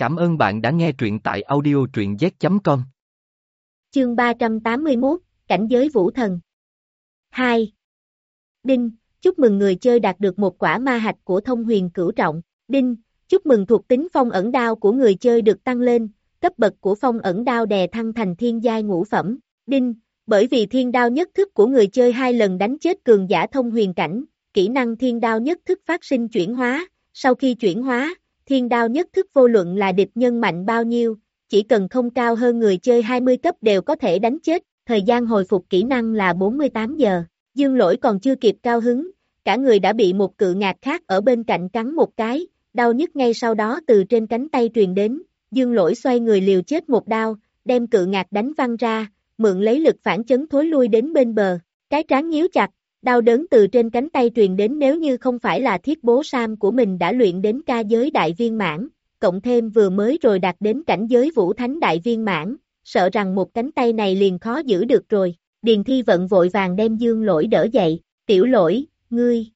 Cảm ơn bạn đã nghe truyện tại audio truyện z.com. Chương 381, Cảnh giới Vũ Thần 2. Đinh, chúc mừng người chơi đạt được một quả ma hạch của thông huyền cửu trọng. Đinh, chúc mừng thuộc tính phong ẩn đao của người chơi được tăng lên, cấp bậc của phong ẩn đao đè thăng thành thiên giai ngũ phẩm. Đinh, bởi vì thiên đao nhất thức của người chơi hai lần đánh chết cường giả thông huyền cảnh, kỹ năng thiên đao nhất thức phát sinh chuyển hóa, sau khi chuyển hóa, thiên đao nhất thức vô luận là địch nhân mạnh bao nhiêu, chỉ cần không cao hơn người chơi 20 cấp đều có thể đánh chết, thời gian hồi phục kỹ năng là 48 giờ. Dương lỗi còn chưa kịp cao hứng, cả người đã bị một cự ngạc khác ở bên cạnh cắn một cái, đau nhức ngay sau đó từ trên cánh tay truyền đến, dương lỗi xoay người liều chết một đao, đem cự ngạc đánh văng ra, mượn lấy lực phản chấn thối lui đến bên bờ, cái trán nhíu chặt, đau đớn từ trên cánh tay truyền đến nếu như không phải là thiết bố Sam của mình đã luyện đến ca giới đại viên mãn, cộng thêm vừa mới rồi đạt đến cảnh giới vũ thánh đại viên mãn, sợ rằng một cánh tay này liền khó giữ được rồi, Điền Thi Vận vội vàng đem dương lỗi đỡ dậy, tiểu lỗi, ngươi,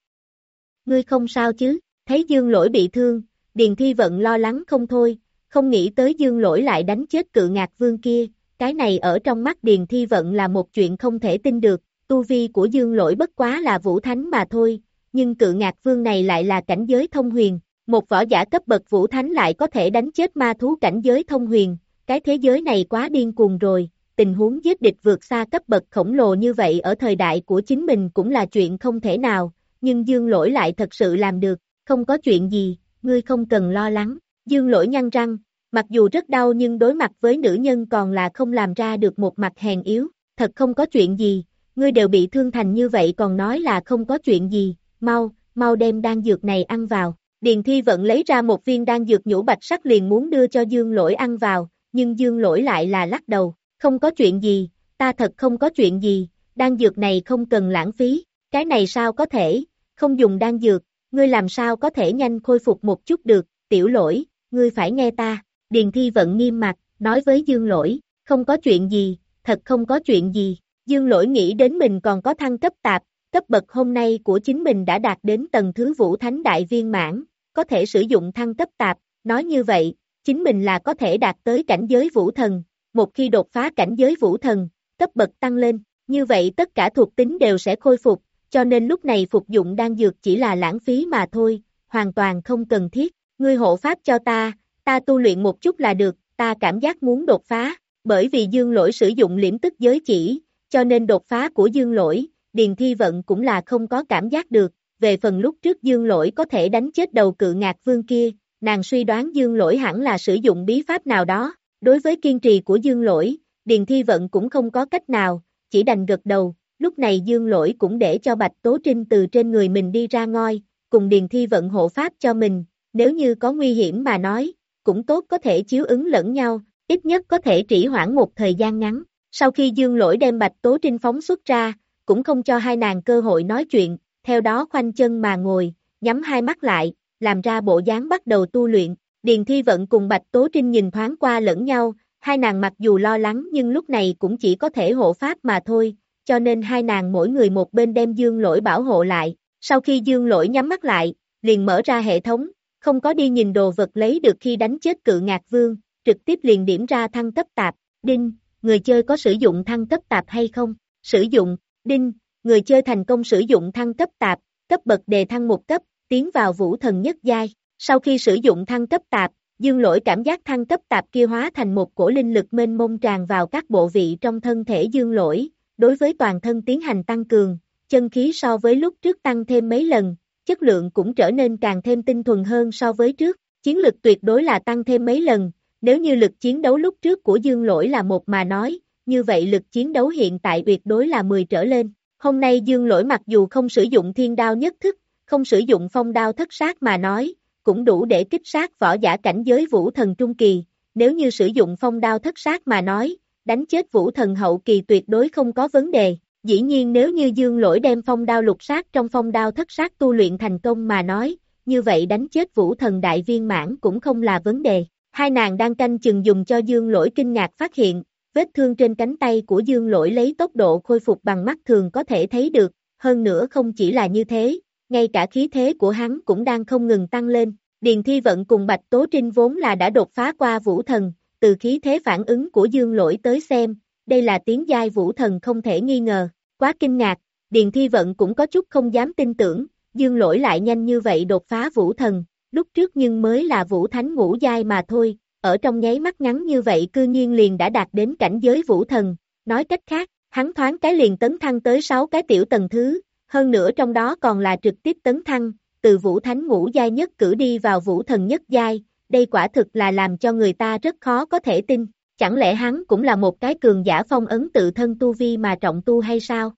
ngươi không sao chứ, thấy dương lỗi bị thương, Điền Thi Vận lo lắng không thôi, không nghĩ tới dương lỗi lại đánh chết cự ngạc vương kia, cái này ở trong mắt Điền Thi Vận là một chuyện không thể tin được, tu vi của dương lỗi bất quá là vũ thánh mà thôi, nhưng cự ngạc vương này lại là cảnh giới thông huyền, một võ giả cấp bậc vũ thánh lại có thể đánh chết ma thú cảnh giới thông huyền, cái thế giới này quá điên cuồng rồi, tình huống giết địch vượt xa cấp bậc khổng lồ như vậy ở thời đại của chính mình cũng là chuyện không thể nào, nhưng dương lỗi lại thật sự làm được, không có chuyện gì, ngươi không cần lo lắng, dương lỗi nhăn răng, mặc dù rất đau nhưng đối mặt với nữ nhân còn là không làm ra được một mặt hèn yếu, thật không có chuyện gì, ngươi đều bị thương thành như vậy còn nói là không có chuyện gì, mau, mau đem đan dược này ăn vào. Điền Thi vẫn lấy ra một viên đan dược nhũ bạch sắc liền muốn đưa cho Dương Lỗi ăn vào, nhưng Dương Lỗi lại là lắc đầu, không có chuyện gì, ta thật không có chuyện gì, đan dược này không cần lãng phí, cái này sao có thể, không dùng đan dược, ngươi làm sao có thể nhanh khôi phục một chút được, tiểu lỗi, ngươi phải nghe ta, Điền Thi vẫn nghiêm mặt, nói với Dương Lỗi, không có chuyện gì, thật không có chuyện gì, Dương lỗi nghĩ đến mình còn có thăng cấp tạp, cấp bậc hôm nay của chính mình đã đạt đến tầng thứ vũ thánh đại viên mãn, có thể sử dụng thăng cấp tạp, nói như vậy, chính mình là có thể đạt tới cảnh giới vũ thần, một khi đột phá cảnh giới vũ thần, cấp bậc tăng lên, như vậy tất cả thuộc tính đều sẽ khôi phục, cho nên lúc này phục dụng đan dược chỉ là lãng phí mà thôi, hoàn toàn không cần thiết, ngươi hộ pháp cho ta, ta tu luyện một chút là được, ta cảm giác muốn đột phá, bởi vì dương lỗi sử dụng liễm tức giới chỉ, cho nên đột phá của dương lỗi, Điền Thi Vận cũng là không có cảm giác được, về phần lúc trước dương lỗi có thể đánh chết đầu cự ngạc vương kia, nàng suy đoán dương lỗi hẳn là sử dụng bí pháp nào đó, đối với kiên trì của dương lỗi, Điền Thi Vận cũng không có cách nào, chỉ đành gật đầu, lúc này dương lỗi cũng để cho Bạch Tố Trinh từ trên người mình đi ra ngoi, cùng Điền Thi Vận hộ pháp cho mình, nếu như có nguy hiểm mà nói, cũng tốt có thể chiếu ứng lẫn nhau, ít nhất có thể trì hoãn một thời gian ngắn. Sau khi Dương Lỗi đem Bạch Tố Trinh phóng xuất ra, cũng không cho hai nàng cơ hội nói chuyện, theo đó khoanh chân mà ngồi, nhắm hai mắt lại, làm ra bộ dáng bắt đầu tu luyện. Điền Thi Vận cùng Bạch Tố Trinh nhìn thoáng qua lẫn nhau, hai nàng mặc dù lo lắng nhưng lúc này cũng chỉ có thể hộ pháp mà thôi, cho nên hai nàng mỗi người một bên đem Dương Lỗi bảo hộ lại. Sau khi Dương Lỗi nhắm mắt lại, liền mở ra hệ thống, không có đi nhìn đồ vật lấy được khi đánh chết cự ngạc vương, trực tiếp liền điểm ra thăng cấp tạp, đinh, người chơi có sử dụng thăng cấp tạp hay không? Sử dụng, đinh, người chơi thành công sử dụng thăng cấp tạp, cấp bậc đề thăng một cấp, tiến vào vũ thần nhất giai. Sau khi sử dụng thăng cấp tạp, dương lỗi cảm giác thăng cấp tạp kia hóa thành một cổ linh lực mênh mông tràn vào các bộ vị trong thân thể dương lỗi, đối với toàn thân tiến hành tăng cường, chân khí so với lúc trước tăng thêm mấy lần, chất lượng cũng trở nên càng thêm tinh thuần hơn so với trước, chiến lực tuyệt đối là tăng thêm mấy lần, nếu như lực chiến đấu lúc trước của Dương Lỗi là một mà nói, như vậy lực chiến đấu hiện tại tuyệt đối là 10 trở lên. Hôm nay Dương Lỗi mặc dù không sử dụng thiên đao nhất thức, không sử dụng phong đao thất sát mà nói, cũng đủ để kích sát võ giả cảnh giới vũ thần trung kỳ, nếu như sử dụng phong đao thất sát mà nói, đánh chết vũ thần hậu kỳ tuyệt đối không có vấn đề. Dĩ nhiên nếu như dương lỗi đem phong đao lục sát trong phong đao thất sát tu luyện thành công mà nói, như vậy đánh chết vũ thần đại viên mãn cũng không là vấn đề. Hai nàng đang canh chừng dùng cho dương lỗi kinh ngạc phát hiện, vết thương trên cánh tay của dương lỗi lấy tốc độ khôi phục bằng mắt thường có thể thấy được, hơn nữa không chỉ là như thế, ngay cả khí thế của hắn cũng đang không ngừng tăng lên, Điền Thi Vận cùng Bạch Tố Trinh vốn là đã đột phá qua vũ thần, từ khí thế phản ứng của dương lỗi tới xem, đây là tiếng giai vũ thần không thể nghi ngờ, quá kinh ngạc, Điền Thi Vận cũng có chút không dám tin tưởng, dương lỗi lại nhanh như vậy đột phá vũ thần, lúc trước nhưng mới là vũ thánh ngũ giai mà thôi, ở trong nháy mắt ngắn như vậy cư nhiên liền đã đạt đến cảnh giới vũ thần, nói cách khác, hắn thoáng cái liền tấn thăng tới 6 cái tiểu tầng thứ, hơn nữa trong đó còn là trực tiếp tấn thăng, từ vũ thánh ngũ giai nhất cử đi vào vũ thần nhất giai, đây quả thực là làm cho người ta rất khó có thể tin, chẳng lẽ hắn cũng là một cái cường giả phong ấn tự thân tu vi mà trọng tu hay sao?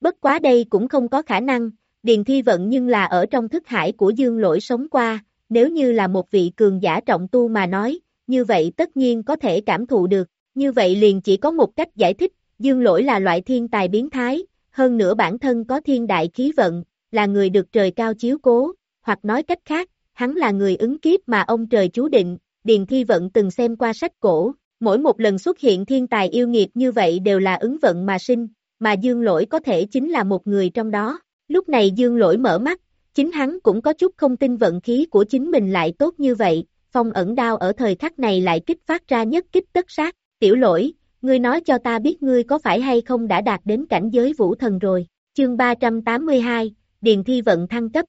Bất quá đây cũng không có khả năng, Điền Thi Vận nhưng là ở trong thức hải của Dương Lỗi sống qua, nếu như là một vị cường giả trọng tu mà nói, như vậy tất nhiên có thể cảm thụ được, như vậy liền chỉ có một cách giải thích, Dương Lỗi là loại thiên tài biến thái, hơn nữa bản thân có thiên đại khí vận, là người được trời cao chiếu cố, hoặc nói cách khác, hắn là người ứng kiếp mà ông trời chú định, Điền Thi Vận từng xem qua sách cổ, mỗi một lần xuất hiện thiên tài yêu nghiệt như vậy đều là ứng vận mà sinh, mà Dương Lỗi có thể chính là một người trong đó. Lúc này Dương Lỗi mở mắt, chính hắn cũng có chút không tin vận khí của chính mình lại tốt như vậy, phong ẩn đao ở thời khắc này lại kích phát ra nhất kích tất sát, tiểu lỗi, ngươi nói cho ta biết ngươi có phải hay không đã đạt đến cảnh giới vũ thần rồi, chương 382, Điền Thi Vận thăng cấp.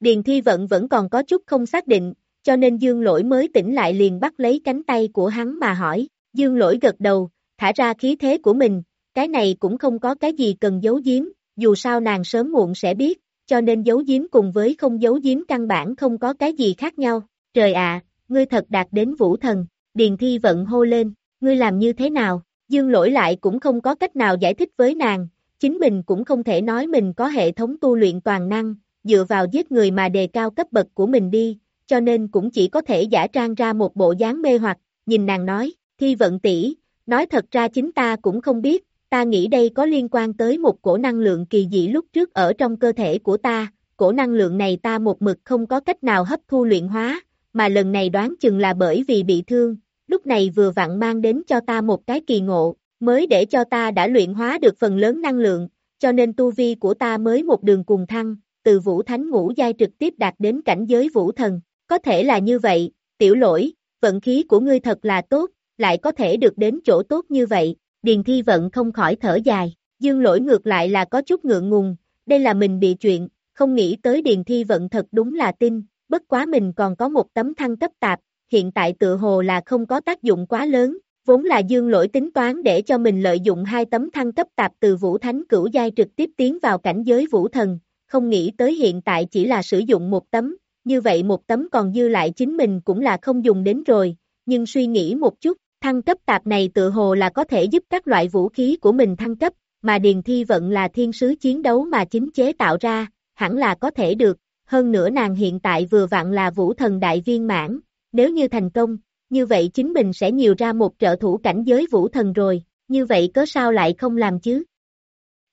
Điền Thi Vận vẫn còn có chút không xác định, cho nên Dương Lỗi mới tỉnh lại liền bắt lấy cánh tay của hắn mà hỏi, Dương Lỗi gật đầu, thả ra khí thế của mình, cái này cũng không có cái gì cần giấu giếm, dù sao nàng sớm muộn sẽ biết, cho nên giấu giếm cùng với không giấu giếm căn bản không có cái gì khác nhau. Trời ạ, ngươi thật đạt đến vũ thần, Điền Thi Vận hô lên, ngươi làm như thế nào? Dương lỗi lại cũng không có cách nào giải thích với nàng, chính mình cũng không thể nói mình có hệ thống tu luyện toàn năng, dựa vào giết người mà đề cao cấp bậc của mình đi, cho nên cũng chỉ có thể giả trang ra một bộ dáng mê hoặc, nhìn nàng nói, Thi Vận tỷ nói thật ra chính ta cũng không biết, ta nghĩ đây có liên quan tới một cổ năng lượng kỳ dị lúc trước ở trong cơ thể của ta, cổ năng lượng này ta một mực không có cách nào hấp thu luyện hóa, mà lần này đoán chừng là bởi vì bị thương, lúc này vừa vặn mang đến cho ta một cái kỳ ngộ, mới để cho ta đã luyện hóa được phần lớn năng lượng, cho nên tu vi của ta mới một đường cùng thăng, từ vũ thánh ngũ giai trực tiếp đạt đến cảnh giới vũ thần, có thể là như vậy, tiểu lỗi, vận khí của ngươi thật là tốt, lại có thể được đến chỗ tốt như vậy, Điền Thi Vận không khỏi thở dài, dương lỗi ngược lại là có chút ngượng ngùng, đây là mình bị chuyện, không nghĩ tới Điền Thi Vận thật đúng là tin, bất quá mình còn có một tấm thăng cấp tạp, hiện tại tự hồ là không có tác dụng quá lớn, vốn là dương lỗi tính toán để cho mình lợi dụng hai tấm thăng cấp tạp từ Vũ Thánh cửu giai trực tiếp tiến vào cảnh giới Vũ Thần, không nghĩ tới hiện tại chỉ là sử dụng một tấm, như vậy một tấm còn dư lại chính mình cũng là không dùng đến rồi, nhưng suy nghĩ một chút, Thăng cấp tạp này tự hồ là có thể giúp các loại vũ khí của mình thăng cấp, mà Điền Thi Vận là thiên sứ chiến đấu mà chính chế tạo ra, hẳn là có thể được, hơn nữa nàng hiện tại vừa vặn là vũ thần đại viên mãn, nếu như thành công, như vậy chính mình sẽ nhiều ra một trợ thủ cảnh giới vũ thần rồi, như vậy có sao lại không làm chứ?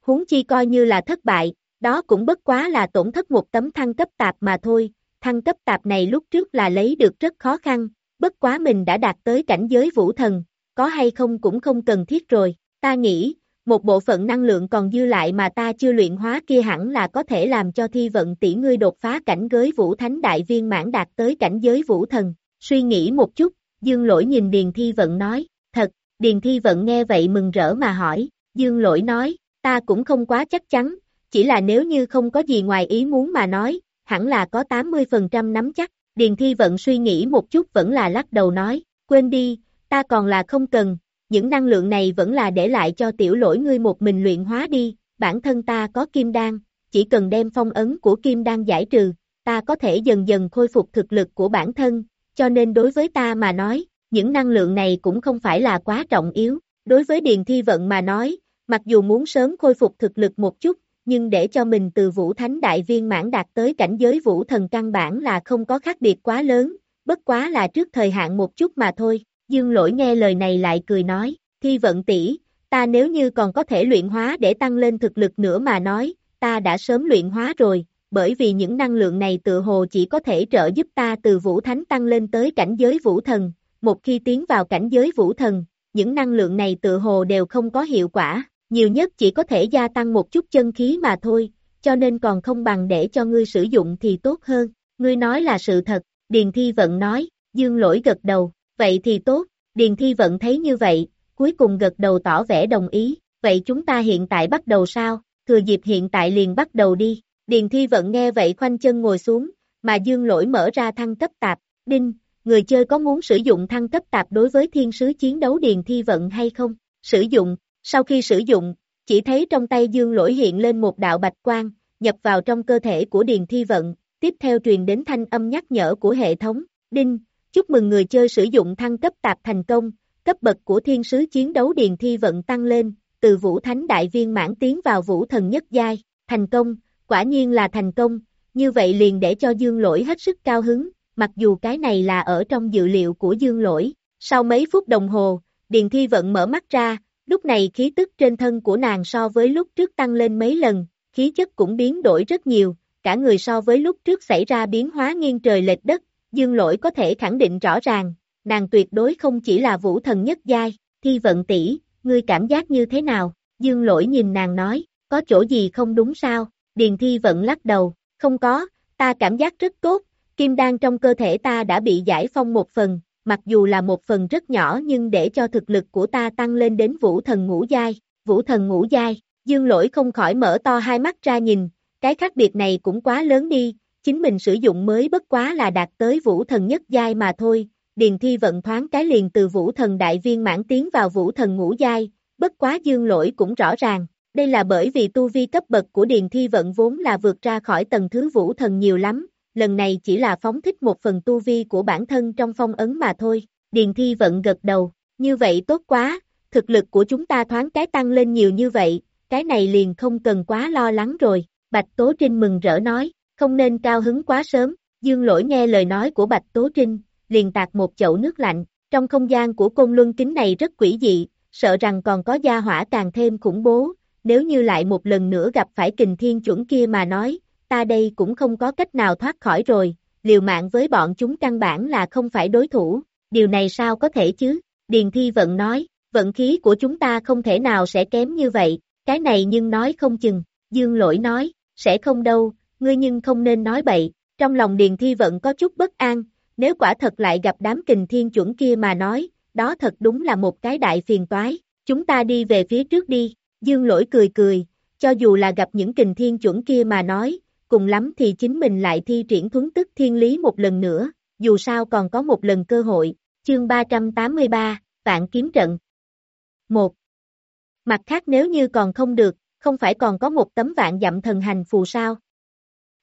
Huống chi coi như là thất bại, đó cũng bất quá là tổn thất một tấm thăng cấp tạp mà thôi, thăng cấp tạp này lúc trước là lấy được rất khó khăn, bất quá mình đã đạt tới cảnh giới vũ thần, có hay không cũng không cần thiết rồi, ta nghĩ, một bộ phận năng lượng còn dư lại mà ta chưa luyện hóa kia hẳn là có thể làm cho thi vận tỷ ngươi đột phá cảnh giới vũ thánh đại viên mãn đạt tới cảnh giới vũ thần, suy nghĩ một chút, dương lỗi nhìn Điền Thi Vận nói, thật, Điền Thi Vận nghe vậy mừng rỡ mà hỏi, dương lỗi nói, ta cũng không quá chắc chắn, chỉ là nếu như không có gì ngoài ý muốn mà nói, hẳn là có 80% nắm chắc, Điền Thi Vận suy nghĩ một chút vẫn là lắc đầu nói, quên đi, ta còn là không cần, những năng lượng này vẫn là để lại cho tiểu lỗi ngươi một mình luyện hóa đi, bản thân ta có kim đan, chỉ cần đem phong ấn của kim đan giải trừ, ta có thể dần dần khôi phục thực lực của bản thân, cho nên đối với ta mà nói, những năng lượng này cũng không phải là quá trọng yếu, đối với Điền Thi Vận mà nói, mặc dù muốn sớm khôi phục thực lực một chút, nhưng để cho mình từ vũ thánh đại viên mãn đạt tới cảnh giới vũ thần căn bản là không có khác biệt quá lớn, bất quá là trước thời hạn một chút mà thôi. Dương lỗi nghe lời này lại cười nói, thi vận tỷ ta nếu như còn có thể luyện hóa để tăng lên thực lực nữa mà nói, ta đã sớm luyện hóa rồi, bởi vì những năng lượng này tự hồ chỉ có thể trợ giúp ta từ vũ thánh tăng lên tới cảnh giới vũ thần, một khi tiến vào cảnh giới vũ thần, những năng lượng này tự hồ đều không có hiệu quả, nhiều nhất chỉ có thể gia tăng một chút chân khí mà thôi, cho nên còn không bằng để cho ngươi sử dụng thì tốt hơn. ngươi nói là sự thật, Điền Thi Vận nói, Dương lỗi gật đầu, vậy thì tốt, Điền Thi Vận thấy như vậy, cuối cùng gật đầu tỏ vẻ đồng ý, vậy chúng ta hiện tại bắt đầu sao, thừa dịp hiện tại liền bắt đầu đi, Điền Thi Vận nghe vậy khoanh chân ngồi xuống, mà Dương lỗi mở ra thăng cấp tạp, đinh, người chơi có muốn sử dụng thăng cấp tạp đối với thiên sứ chiến đấu Điền Thi Vận hay không, sử dụng, sau khi sử dụng, chỉ thấy trong tay Dương lỗi hiện lên một đạo bạch quang, nhập vào trong cơ thể của Điền Thi Vận, tiếp theo truyền đến thanh âm nhắc nhở của hệ thống, đinh, chúc mừng người chơi sử dụng thăng cấp tạp thành công, cấp bậc của thiên sứ chiến đấu Điền Thi Vận tăng lên, từ Vũ Thánh Đại Viên mãn tiến vào Vũ Thần Nhất Giai, thành công, quả nhiên là thành công, như vậy liền để cho Dương Lỗi hết sức cao hứng, mặc dù cái này là ở trong dự liệu của Dương Lỗi. Sau mấy phút đồng hồ, Điền Thi Vận mở mắt ra, lúc này khí tức trên thân của nàng so với lúc trước tăng lên mấy lần, khí chất cũng biến đổi rất nhiều, cả người so với lúc trước xảy ra biến hóa nghiêng trời lệch đất, Dương Lỗi có thể khẳng định rõ ràng, nàng tuyệt đối không chỉ là vũ thần nhất giai, Thi Vận tỷ, ngươi cảm giác như thế nào? Dương Lỗi nhìn nàng nói, có chỗ gì không đúng sao? Điền Thi Vận lắc đầu, không có, ta cảm giác rất tốt, kim đan trong cơ thể ta đã bị giải phong một phần, mặc dù là một phần rất nhỏ nhưng để cho thực lực của ta tăng lên đến vũ thần ngũ giai, vũ thần ngũ giai, dương lỗi không khỏi mở to hai mắt ra nhìn, cái khác biệt này cũng quá lớn đi, chính mình sử dụng mới bất quá là đạt tới vũ thần nhất giai mà thôi, điền thi vận thoáng cái liền từ vũ thần đại viên mãn tiến vào vũ thần ngũ giai, bất quá dương lỗi cũng rõ ràng, đây là bởi vì tu vi cấp bậc của Điền Thi Vận vốn là vượt ra khỏi tầng thứ vũ thần nhiều lắm, lần này chỉ là phóng thích một phần tu vi của bản thân trong phong ấn mà thôi. Điền Thi Vận gật đầu, như vậy tốt quá, thực lực của chúng ta thoáng cái tăng lên nhiều như vậy, cái này liền không cần quá lo lắng rồi. Bạch Tố Trinh mừng rỡ nói, không nên cao hứng quá sớm, Dương Lỗi nghe lời nói của Bạch Tố Trinh, liền tạt một chậu nước lạnh, trong không gian của côn luân kính này rất quỷ dị, sợ rằng còn có gia hỏa càng thêm khủng bố, nếu như lại một lần nữa gặp phải kình thiên chuẩn kia mà nói, ta đây cũng không có cách nào thoát khỏi rồi, liều mạng với bọn chúng căn bản là không phải đối thủ, điều này sao có thể chứ, Điền Thi Vận nói, vận khí của chúng ta không thể nào sẽ kém như vậy, cái này nhưng nói không chừng, Dương Lỗi nói, sẽ không đâu, ngươi nhưng không nên nói bậy, trong lòng Điền Thi Vận có chút bất an, nếu quả thật lại gặp đám kình thiên chuẩn kia mà nói, đó thật đúng là một cái đại phiền toái, chúng ta đi về phía trước đi, Dương lỗi cười cười, cho dù là gặp những kình thiên chuẩn kia mà nói, cùng lắm thì chính mình lại thi triển thuấn tức thiên lý một lần nữa, dù sao còn có một lần cơ hội, chương 383, vạn kiếm trận. 1. Mặt khác nếu như còn không được, không phải còn có một tấm vạn dặm thần hành phù sao.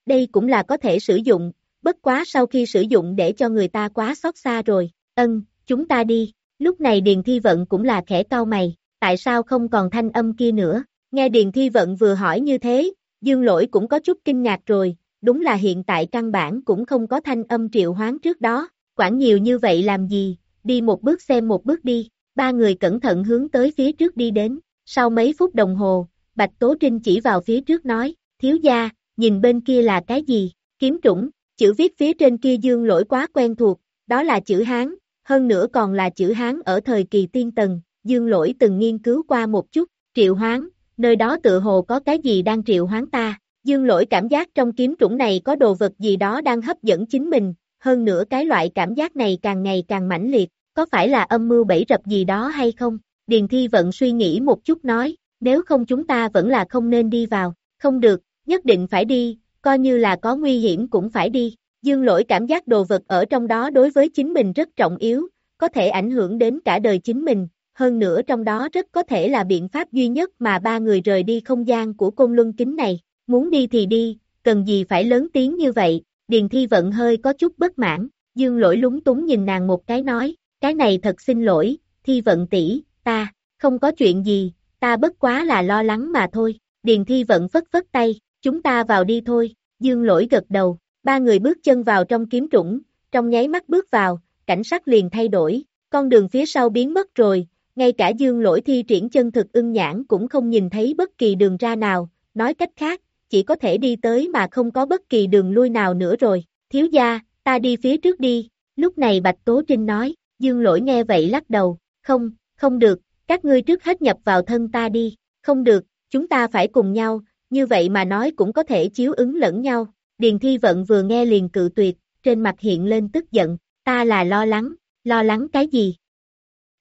Đây cũng là có thể sử dụng, bất quá sau khi sử dụng để cho người ta quá xót xa rồi, ân, chúng ta đi, lúc này Điền Thi Vận cũng là khẽ cao mày, tại sao không còn thanh âm kia nữa? Nghe Điền Thi Vận vừa hỏi như thế, Dương Lỗi cũng có chút kinh ngạc rồi, đúng là hiện tại căn bản cũng không có thanh âm triệu hoán trước đó, quản nhiều như vậy làm gì, đi một bước xem một bước đi, ba người cẩn thận hướng tới phía trước đi đến, sau mấy phút đồng hồ, Bạch Tố Trinh chỉ vào phía trước nói, thiếu gia, nhìn bên kia là cái gì, kiếm trũng, chữ viết phía trên kia Dương Lỗi quá quen thuộc, đó là chữ Hán, hơn nữa còn là chữ Hán ở thời kỳ tiên tần, Dương lỗi từng nghiên cứu qua một chút, triệu hoán, nơi đó tự hồ có cái gì đang triệu hoán ta. Dương lỗi cảm giác trong kiếm trũng này có đồ vật gì đó đang hấp dẫn chính mình, hơn nữa cái loại cảm giác này càng ngày càng mãnh liệt, có phải là âm mưu bẫy rập gì đó hay không? Điền Thi vẫn suy nghĩ một chút nói, nếu không chúng ta vẫn là không nên đi vào, không được, nhất định phải đi, coi như là có nguy hiểm cũng phải đi. Dương lỗi cảm giác đồ vật ở trong đó đối với chính mình rất trọng yếu, có thể ảnh hưởng đến cả đời chính mình, hơn nữa trong đó rất có thể là biện pháp duy nhất mà ba người rời đi không gian của côn luân kính này, muốn đi thì đi, cần gì phải lớn tiếng như vậy, Điền Thi Vận hơi có chút bất mãn, Dương lỗi lúng túng nhìn nàng một cái nói, cái này thật xin lỗi, Thi Vận tỷ, ta, không có chuyện gì, ta bất quá là lo lắng mà thôi, Điền Thi Vận phất phất tay, chúng ta vào đi thôi, Dương lỗi gật đầu, ba người bước chân vào trong kiếm trũng, trong nháy mắt bước vào, cảnh sắc liền thay đổi, con đường phía sau biến mất rồi, ngay cả dương lỗi thi triển chân thực ưng nhãn cũng không nhìn thấy bất kỳ đường ra nào, nói cách khác, chỉ có thể đi tới mà không có bất kỳ đường lui nào nữa rồi, thiếu gia, ta đi phía trước đi, lúc này Bạch Tố Trinh nói, dương lỗi nghe vậy lắc đầu, không, không được, các ngươi trước hết nhập vào thân ta đi, không được, chúng ta phải cùng nhau, như vậy mà nói cũng có thể chiếu ứng lẫn nhau, Điền Thi Vận vừa nghe liền cự tuyệt, trên mặt hiện lên tức giận, ta là lo lắng, lo lắng cái gì?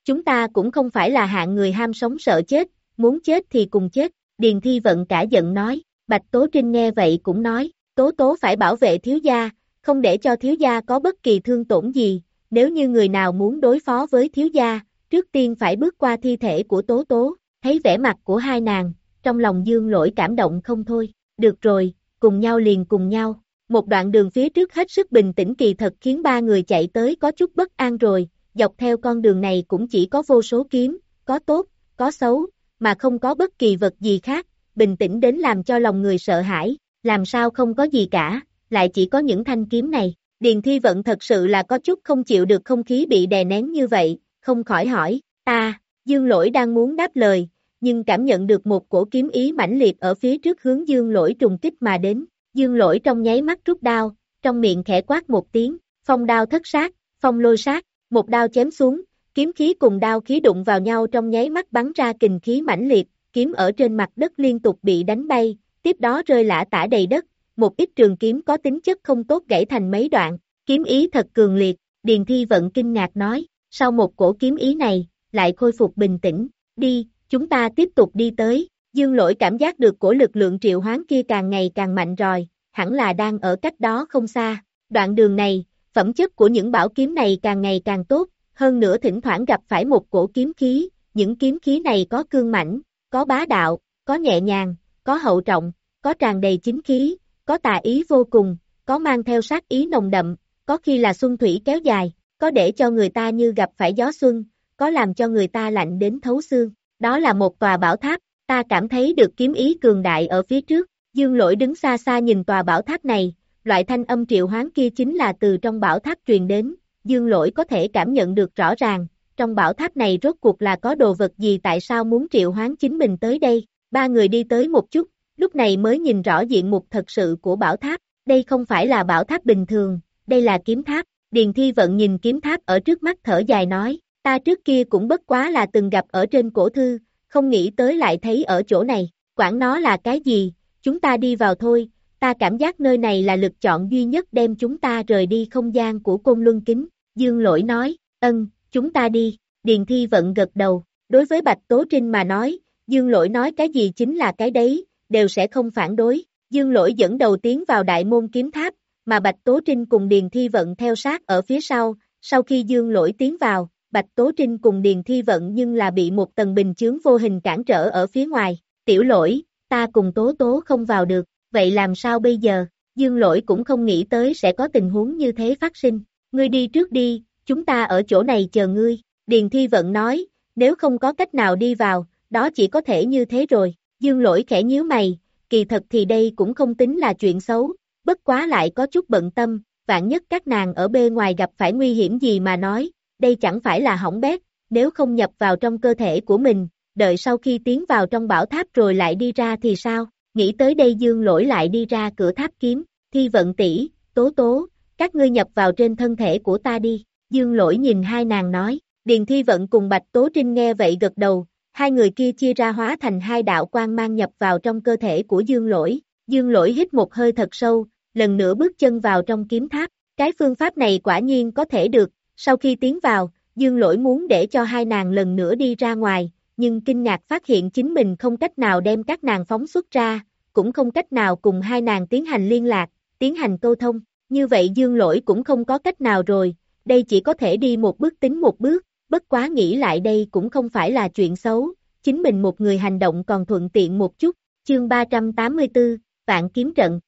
Chúng ta cũng không phải là hạng người ham sống sợ chết, muốn chết thì cùng chết, Điền Thi Vận cả giận nói, Bạch Tố Trinh nghe vậy cũng nói, Tố Tố phải bảo vệ thiếu gia, không để cho thiếu gia có bất kỳ thương tổn gì, nếu như người nào muốn đối phó với thiếu gia, trước tiên phải bước qua thi thể của Tố Tố, thấy vẻ mặt của hai nàng, trong lòng dương lỗi cảm động không thôi, được rồi, cùng nhau liền cùng nhau. Một đoạn đường phía trước hết sức bình tĩnh kỳ thật khiến ba người chạy tới có chút bất an rồi, dọc theo con đường này cũng chỉ có vô số kiếm, có tốt, có xấu, mà không có bất kỳ vật gì khác, bình tĩnh đến làm cho lòng người sợ hãi, làm sao không có gì cả, lại chỉ có những thanh kiếm này. Điền Thi Vận thật sự là có chút không chịu được không khí bị đè nén như vậy, không khỏi hỏi, ta, Dương Lỗi đang muốn đáp lời, nhưng cảm nhận được một cổ kiếm ý mãnh liệt ở phía trước hướng Dương Lỗi trùng kích mà đến, Dương Lỗi trong nháy mắt rút đao, trong miệng khẽ quát một tiếng, phong đao thất sát, phong lôi sát, một đao chém xuống, kiếm khí cùng đao khí đụng vào nhau trong nháy mắt bắn ra kình khí mãnh liệt, kiếm ở trên mặt đất liên tục bị đánh bay, tiếp đó rơi lả tả đầy đất, một ít trường kiếm có tính chất không tốt gãy thành mấy đoạn, kiếm ý thật cường liệt, Điền Thi Vận kinh ngạc nói, sau một cổ kiếm ý này, lại khôi phục bình tĩnh, đi, chúng ta tiếp tục đi tới, dương lỗi cảm giác được cổ lực lượng triệu hoán kia càng ngày càng mạnh rồi, hẳn là đang ở cách đó không xa, đoạn đường này, phẩm chất của những bảo kiếm này càng ngày càng tốt, hơn nữa thỉnh thoảng gặp phải một cổ kiếm khí, những kiếm khí này có cương mảnh, có bá đạo, có nhẹ nhàng, có hậu trọng, có tràn đầy chính khí, có tà ý vô cùng, có mang theo sát ý nồng đậm, có khi là xuân thủy kéo dài, có để cho người ta như gặp phải gió xuân, có làm cho người ta lạnh đến thấu xương. Đó là một tòa bảo tháp, ta cảm thấy được kiếm ý cường đại ở phía trước, dương lỗi đứng xa xa nhìn tòa bảo tháp này, loại thanh âm triệu hoán kia chính là từ trong bảo tháp truyền đến, dương lỗi có thể cảm nhận được rõ ràng, trong bảo tháp này rốt cuộc là có đồ vật gì tại sao muốn triệu hoán chính mình tới đây, ba người đi tới một chút, lúc này mới nhìn rõ diện mục thật sự của bảo tháp, đây không phải là bảo tháp bình thường, đây là kiếm tháp, Điền Thi Vận nhìn kiếm tháp ở trước mắt thở dài nói, ta trước kia cũng bất quá là từng gặp ở trên cổ thư, không nghĩ tới lại thấy ở chỗ này, quản nó là cái gì, chúng ta đi vào thôi, ta cảm giác nơi này là lực chọn duy nhất đem chúng ta rời đi không gian của côn luân kính, dương lỗi nói, ân, chúng ta đi, Điền Thi Vận gật đầu, đối với Bạch Tố Trinh mà nói, dương lỗi nói cái gì chính là cái đấy, đều sẽ không phản đối, dương lỗi dẫn đầu tiến vào đại môn kiếm tháp, mà Bạch Tố Trinh cùng Điền Thi Vận theo sát ở phía sau, sau khi dương lỗi tiến vào, Bạch Tố Trinh cùng Điền Thi Vận nhưng là bị một tầng bình chướng vô hình cản trở ở phía ngoài, tiểu lỗi, ta cùng Tố Tố không vào được, vậy làm sao bây giờ, dương lỗi cũng không nghĩ tới sẽ có tình huống như thế phát sinh, ngươi đi trước đi, chúng ta ở chỗ này chờ ngươi, Điền Thi Vận nói, nếu không có cách nào đi vào, đó chỉ có thể như thế rồi, dương lỗi khẽ nhíu mày, kỳ thật thì đây cũng không tính là chuyện xấu, bất quá lại có chút bận tâm, vạn nhất các nàng ở bên ngoài gặp phải nguy hiểm gì mà nói, đây chẳng phải là hỏng bét, nếu không nhập vào trong cơ thể của mình, đợi sau khi tiến vào trong bảo tháp rồi lại đi ra thì sao, nghĩ tới đây dương lỗi lại đi ra cửa tháp kiếm, thi vận tỷ tố tố, các ngươi nhập vào trên thân thể của ta đi, dương lỗi nhìn hai nàng nói, điền thi vận cùng bạch tố trinh nghe vậy gật đầu, hai người kia chia ra hóa thành hai đạo quang mang nhập vào trong cơ thể của dương lỗi, dương lỗi hít một hơi thật sâu, lần nữa bước chân vào trong kiếm tháp, cái phương pháp này quả nhiên có thể được, sau khi tiến vào, Dương Lỗi muốn để cho hai nàng lần nữa đi ra ngoài, nhưng kinh ngạc phát hiện chính mình không cách nào đem các nàng phóng xuất ra, cũng không cách nào cùng hai nàng tiến hành liên lạc, tiến hành câu thông. Như vậy Dương Lỗi cũng không có cách nào rồi, đây chỉ có thể đi một bước tính một bước, bất quá nghĩ lại đây cũng không phải là chuyện xấu, chính mình một người hành động còn thuận tiện một chút. Chương 384, Vạn Kiếm Trận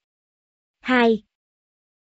2.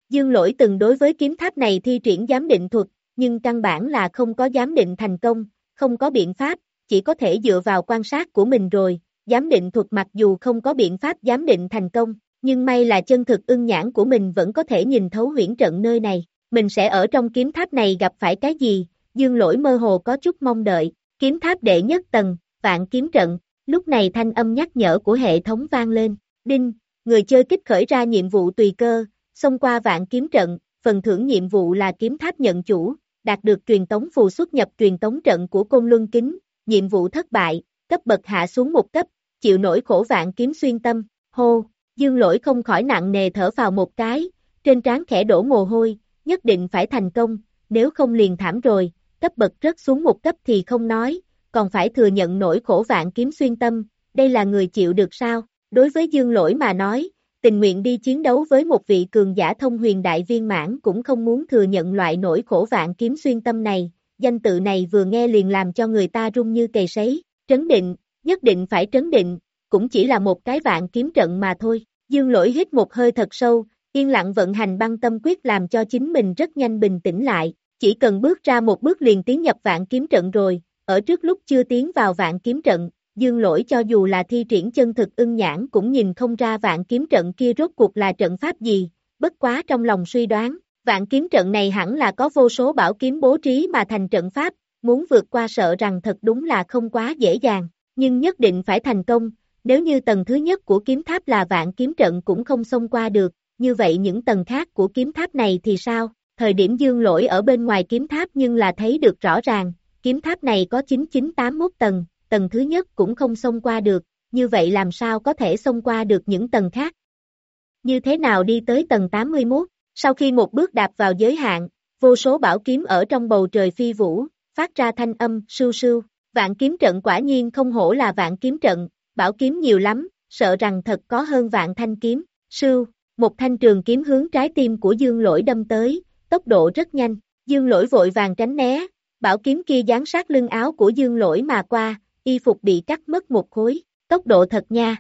Dương Lỗi từng đối với kiếm tháp này thi triển giám định thuật, nhưng căn bản là không có giám định thành công, không có biện pháp, chỉ có thể dựa vào quan sát của mình rồi, giám định thuật mặc dù không có biện pháp giám định thành công, nhưng may là chân thực ưng nhãn của mình vẫn có thể nhìn thấu huyễn trận nơi này, mình sẽ ở trong kiếm tháp này gặp phải cái gì, dương lỗi mơ hồ có chút mong đợi, kiếm tháp đệ nhất tầng, vạn kiếm trận, lúc này thanh âm nhắc nhở của hệ thống vang lên, đinh, người chơi kích khởi ra nhiệm vụ tùy cơ, xông qua vạn kiếm trận, phần thưởng nhiệm vụ là kiếm tháp nhận chủ, đạt được truyền tống phù xuất nhập truyền tống trận của Côn Luân Kính, nhiệm vụ thất bại, cấp bậc hạ xuống một cấp, chịu nổi khổ vạn kiếm xuyên tâm, hô, Dương lỗi không khỏi nặng nề thở vào một cái, trên trán khẽ đổ mồ hôi, nhất định phải thành công, nếu không liền thảm rồi, cấp bậc rớt xuống một cấp thì không nói, còn phải thừa nhận nỗi khổ vạn kiếm xuyên tâm, đây là người chịu được sao? Đối với dương lỗi mà nói, tình nguyện đi chiến đấu với một vị cường giả thông huyền đại viên mãn cũng không muốn thừa nhận loại nỗi khổ vạn kiếm xuyên tâm này, danh tự này vừa nghe liền làm cho người ta rung như cầy sấy, trấn định, nhất định phải trấn định, cũng chỉ là một cái vạn kiếm trận mà thôi. Dương lỗi hít một hơi thật sâu, yên lặng vận hành băng tâm quyết làm cho chính mình rất nhanh bình tĩnh lại, chỉ cần bước ra một bước liền tiến nhập vạn kiếm trận rồi, ở trước lúc chưa tiến vào vạn kiếm trận, dương lỗi cho dù là thi triển chân thực ưng nhãn cũng nhìn không ra vạn kiếm trận kia rốt cuộc là trận pháp gì, bất quá trong lòng suy đoán, vạn kiếm trận này hẳn là có vô số bảo kiếm bố trí mà thành trận pháp, muốn vượt qua sợ rằng thật đúng là không quá dễ dàng, nhưng nhất định phải thành công, nếu như tầng thứ nhất của kiếm tháp là vạn kiếm trận cũng không xông qua được, như vậy những tầng khác của kiếm tháp này thì sao? Thời điểm dương lỗi ở bên ngoài kiếm tháp nhưng là thấy được rõ ràng, kiếm tháp này có 9981 tầng, tầng thứ nhất cũng không xông qua được, như vậy làm sao có thể xông qua được những tầng khác? Như thế nào đi tới tầng 81? Sau khi một bước đạp vào giới hạn, vô số bảo kiếm ở trong bầu trời phi vũ, phát ra thanh âm, sưu sưu. Vạn kiếm trận quả nhiên không hổ là vạn kiếm trận, bảo kiếm nhiều lắm, sợ rằng thật có hơn vạn thanh kiếm. Sưu, một thanh trường kiếm hướng trái tim của dương lỗi đâm tới, tốc độ rất nhanh. Dương lỗi vội vàng tránh né, bảo kiếm kia dán sát lưng áo của dương lỗi mà qua, y phục bị cắt mất một khối, tốc độ thật nha.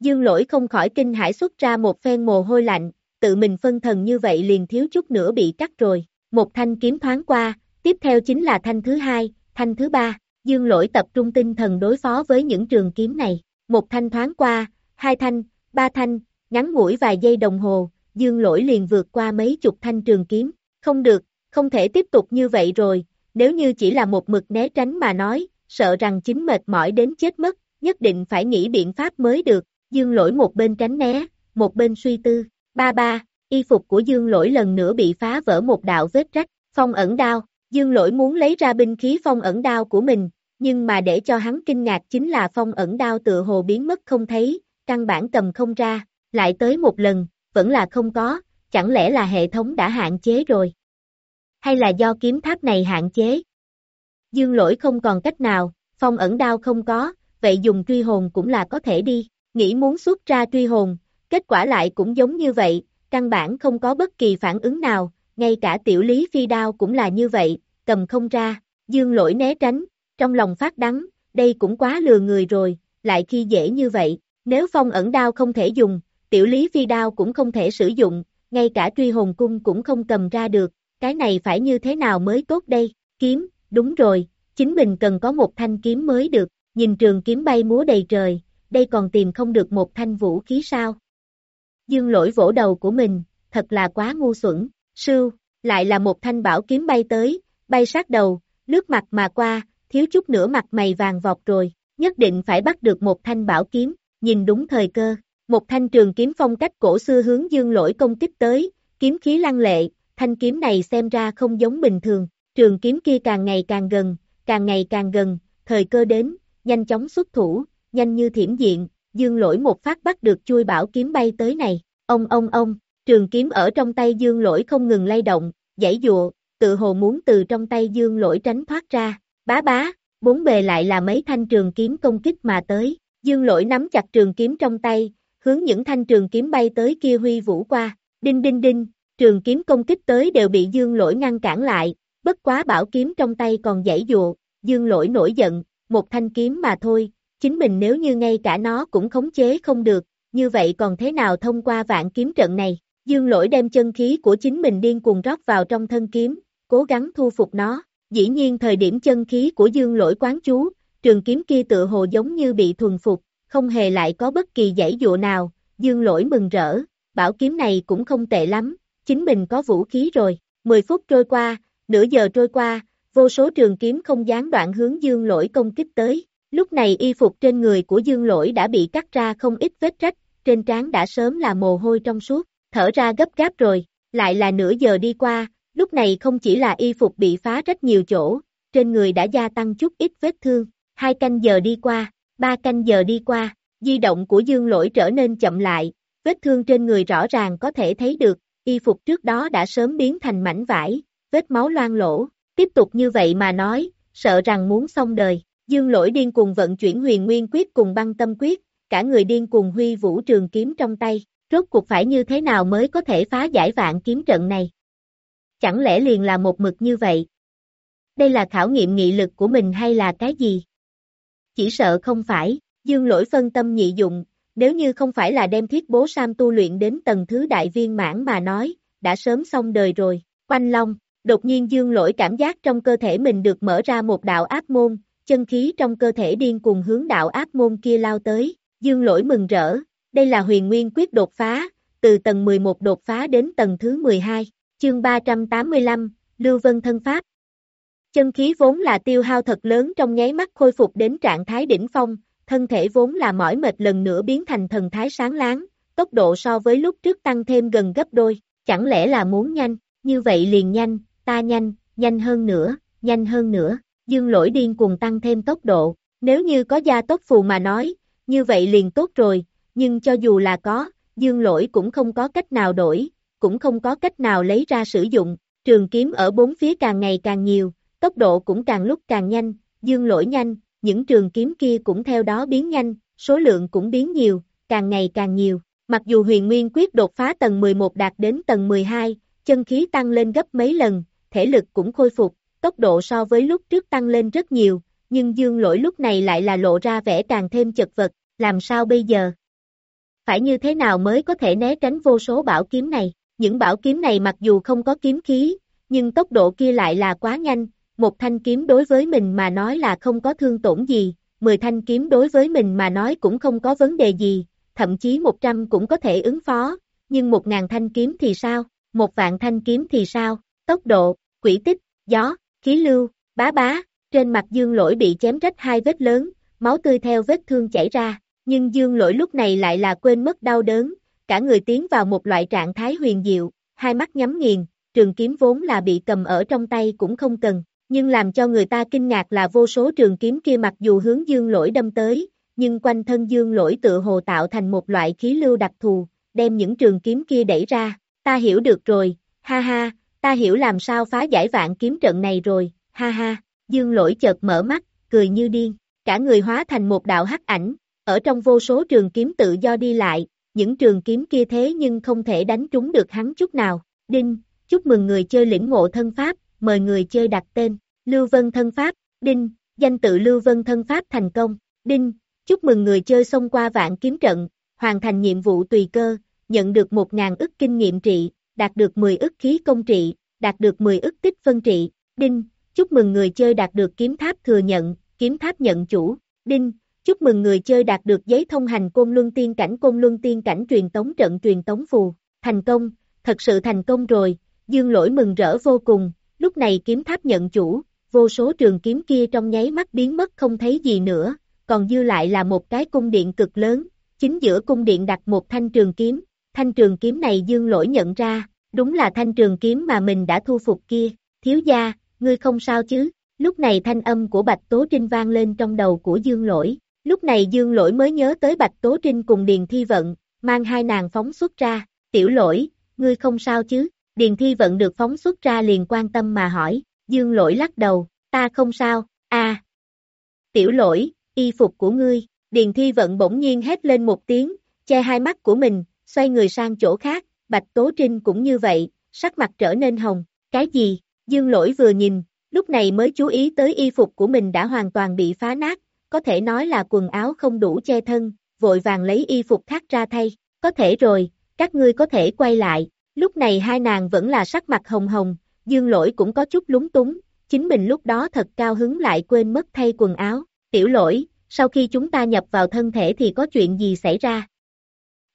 Dương lỗi không khỏi kinh hãi xuất ra một phen mồ hôi lạnh, tự mình phân thần như vậy liền thiếu chút nữa bị cắt rồi. Một thanh kiếm thoáng qua, tiếp theo chính là thanh thứ hai, thanh thứ ba. Dương lỗi tập trung tinh thần đối phó với những trường kiếm này. Một thanh thoáng qua, hai thanh, ba thanh, ngắn ngủi vài giây đồng hồ, dương lỗi liền vượt qua mấy chục thanh trường kiếm. Không được, không thể tiếp tục như vậy rồi, nếu như chỉ là một mực né tránh mà nói, sợ rằng chính mệt mỏi đến chết mất, nhất định phải nghĩ biện pháp mới được. Dương lỗi một bên tránh né, một bên suy tư. Ba ba, y phục của dương lỗi lần nữa bị phá vỡ một đạo vết rách, phong ẩn đao. Dương lỗi muốn lấy ra binh khí phong ẩn đao của mình, nhưng mà để cho hắn kinh ngạc chính là phong ẩn đao tự hồ biến mất không thấy, căn bản cầm không ra, lại tới một lần, vẫn là không có, chẳng lẽ là hệ thống đã hạn chế rồi? Hay là do kiếm tháp này hạn chế? Dương lỗi không còn cách nào, phong ẩn đao không có, vậy dùng truy hồn cũng là có thể đi, nghĩ muốn xuất ra truy hồn, kết quả lại cũng giống như vậy, căn bản không có bất kỳ phản ứng nào, ngay cả tiểu lý phi đao cũng là như vậy, cầm không ra, dương lỗi né tránh, trong lòng phát đắng, đây cũng quá lừa người rồi, lại khi dễ như vậy, nếu phong ẩn đao không thể dùng, tiểu lý phi đao cũng không thể sử dụng, ngay cả truy hồn cung cũng không cầm ra được, cái này phải như thế nào mới tốt đây, kiếm, đúng rồi, chính mình cần có một thanh kiếm mới được, nhìn trường kiếm bay múa đầy trời, đây còn tìm không được một thanh vũ khí sao. Dương lỗi vỗ đầu của mình, thật là quá ngu xuẩn, sưu, lại là một thanh bảo kiếm bay tới, bay sát đầu, lướt mặt mà qua, thiếu chút nữa mặt mày vàng vọt rồi, nhất định phải bắt được một thanh bảo kiếm, nhìn đúng thời cơ, một thanh trường kiếm phong cách cổ xưa hướng dương lỗi công kích tới, kiếm khí lăng lệ, thanh kiếm này xem ra không giống bình thường, trường kiếm kia càng ngày càng gần, càng ngày càng gần, thời cơ đến, nhanh chóng xuất thủ, nhanh như thiểm diện, dương lỗi một phát bắt được chui bảo kiếm bay tới này, ông ông ông, trường kiếm ở trong tay dương lỗi không ngừng lay động, dãy dụa, tự hồ muốn từ trong tay dương lỗi tránh thoát ra, bá bá, bốn bề lại là mấy thanh trường kiếm công kích mà tới, dương lỗi nắm chặt trường kiếm trong tay, hướng những thanh trường kiếm bay tới kia huy vũ qua, đinh đinh đinh, trường kiếm công kích tới đều bị dương lỗi ngăn cản lại, bất quá bảo kiếm trong tay còn dãy dụa, dương lỗi nổi giận, một thanh kiếm mà thôi, chính mình nếu như ngay cả nó cũng khống chế không được, như vậy còn thế nào thông qua vạn kiếm trận này, dương lỗi đem chân khí của chính mình điên cuồng rót vào trong thân kiếm, cố gắng thu phục nó, dĩ nhiên thời điểm chân khí của dương lỗi quán chú, trường kiếm kia tự hồ giống như bị thuần phục, không hề lại có bất kỳ giải dụ nào, dương lỗi mừng rỡ, bảo kiếm này cũng không tệ lắm, chính mình có vũ khí rồi, 10 phút trôi qua, nửa giờ trôi qua, vô số trường kiếm không gián đoạn hướng dương lỗi công kích tới, lúc này y phục trên người của dương lỗi đã bị cắt ra không ít vết rách, trên trán đã sớm là mồ hôi trong suốt, thở ra gấp gáp rồi, lại là nửa giờ đi qua, lúc này không chỉ là y phục bị phá rất nhiều chỗ, trên người đã gia tăng chút ít vết thương, hai canh giờ đi qua, ba canh giờ đi qua, di động của dương lỗi trở nên chậm lại, vết thương trên người rõ ràng có thể thấy được, y phục trước đó đã sớm biến thành mảnh vải, vết máu loang lỗ, tiếp tục như vậy mà nói, sợ rằng muốn xong đời, dương lỗi điên cuồng vận chuyển huyền nguyên quyết cùng băng tâm quyết, cả người điên cuồng huy vũ trường kiếm trong tay, rốt cuộc phải như thế nào mới có thể phá giải vạn kiếm trận này. Chẳng lẽ liền là một mực như vậy? Đây là khảo nghiệm nghị lực của mình hay là cái gì? Chỉ sợ không phải, dương lỗi phân tâm nhị dụng, nếu như không phải là đem thiết bố Sam tu luyện đến tầng thứ đại viên mãn mà nói, đã sớm xong đời rồi, quanh long, đột nhiên dương lỗi cảm giác trong cơ thể mình được mở ra một đạo áp môn, chân khí trong cơ thể điên cùng hướng đạo áp môn kia lao tới, dương lỗi mừng rỡ, đây là huyền nguyên quyết đột phá, từ tầng 11 đột phá đến tầng thứ 12, chương 385, Lưu Vân Thân Pháp. Chân khí vốn là tiêu hao thật lớn trong nháy mắt khôi phục đến trạng thái đỉnh phong, thân thể vốn là mỏi mệt lần nữa biến thành thần thái sáng láng, tốc độ so với lúc trước tăng thêm gần gấp đôi, chẳng lẽ là muốn nhanh, như vậy liền nhanh, ta nhanh, nhanh hơn nữa, nhanh hơn nữa, dương lỗi điên cùng tăng thêm tốc độ, nếu như có gia tốc phù mà nói, như vậy liền tốt rồi, nhưng cho dù là có, dương lỗi cũng không có cách nào đổi, cũng không có cách nào lấy ra sử dụng, trường kiếm ở bốn phía càng ngày càng nhiều, tốc độ cũng càng lúc càng nhanh, dương lỗi nhanh, những trường kiếm kia cũng theo đó biến nhanh, số lượng cũng biến nhiều, càng ngày càng nhiều. Mặc dù huyền nguyên quyết đột phá tầng 11 đạt đến tầng 12, chân khí tăng lên gấp mấy lần, thể lực cũng khôi phục, tốc độ so với lúc trước tăng lên rất nhiều, nhưng dương lỗi lúc này lại là lộ ra vẻ càng thêm chật vật, làm sao bây giờ? Phải như thế nào mới có thể né tránh vô số bảo kiếm này? Những bảo kiếm này mặc dù không có kiếm khí, nhưng tốc độ kia lại là quá nhanh, một thanh kiếm đối với mình mà nói là không có thương tổn gì, 10 thanh kiếm đối với mình mà nói cũng không có vấn đề gì, thậm chí 100 cũng có thể ứng phó, nhưng 1.000 thanh kiếm thì sao, một vạn thanh kiếm thì sao, tốc độ, quỷ tích, gió, khí lưu, bá bá, trên mặt dương lỗi bị chém rách hai vết lớn, máu tươi theo vết thương chảy ra, nhưng dương lỗi lúc này lại là quên mất đau đớn, cả người tiến vào một loại trạng thái huyền diệu, hai mắt nhắm nghiền, trường kiếm vốn là bị cầm ở trong tay cũng không cần, nhưng làm cho người ta kinh ngạc là vô số trường kiếm kia mặc dù hướng dương lỗi đâm tới, nhưng quanh thân dương lỗi tự hồ tạo thành một loại khí lưu đặc thù, đem những trường kiếm kia đẩy ra, ta hiểu được rồi, ha ha, ta hiểu làm sao phá giải vạn kiếm trận này rồi, ha ha, dương lỗi chợt mở mắt, cười như điên, cả người hóa thành một đạo hắc ảnh, ở trong vô số trường kiếm tự do đi lại, những trường kiếm kia thế nhưng không thể đánh trúng được hắn chút nào, đinh, chúc mừng người chơi lĩnh ngộ thân pháp, mời người chơi đặt tên, Lưu Vân Thân Pháp, Đinh, danh tự Lưu Vân Thân Pháp thành công, Đinh, chúc mừng người chơi xông qua vạn kiếm trận, hoàn thành nhiệm vụ tùy cơ, nhận được 1.000 ức kinh nghiệm trị, đạt được 10 ức khí công trị, đạt được 10 ức tích phân trị, Đinh, chúc mừng người chơi đạt được kiếm tháp thừa nhận, kiếm tháp nhận chủ, Đinh, chúc mừng người chơi đạt được giấy thông hành côn luân tiên cảnh côn luân tiên cảnh truyền tống trận truyền tống phù, thành công, thật sự thành công rồi, dương lỗi mừng rỡ vô cùng, lúc này kiếm tháp nhận chủ, vô số trường kiếm kia trong nháy mắt biến mất không thấy gì nữa, còn dư lại là một cái cung điện cực lớn, chính giữa cung điện đặt một thanh trường kiếm, thanh trường kiếm này dương lỗi nhận ra, đúng là thanh trường kiếm mà mình đã thu phục kia, thiếu gia, ngươi không sao chứ, lúc này thanh âm của Bạch Tố Trinh vang lên trong đầu của dương lỗi, lúc này dương lỗi mới nhớ tới Bạch Tố Trinh cùng Điền Thi Vận, mang hai nàng phóng xuất ra, tiểu lỗi, ngươi không sao chứ, Điền Thi Vận được phóng xuất ra liền quan tâm mà hỏi, Dương lỗi lắc đầu, ta không sao, a. Tiểu lỗi, y phục của ngươi, Điền Thi Vận bỗng nhiên hét lên một tiếng, che hai mắt của mình, xoay người sang chỗ khác, Bạch Tố Trinh cũng như vậy, sắc mặt trở nên hồng, cái gì, Dương lỗi vừa nhìn, lúc này mới chú ý tới y phục của mình đã hoàn toàn bị phá nát, có thể nói là quần áo không đủ che thân, vội vàng lấy y phục khác ra thay, có thể rồi, các ngươi có thể quay lại, lúc này hai nàng vẫn là sắc mặt hồng hồng, Dương lỗi cũng có chút lúng túng, chính mình lúc đó thật cao hứng lại quên mất thay quần áo, tiểu lỗi, sau khi chúng ta nhập vào thân thể thì có chuyện gì xảy ra?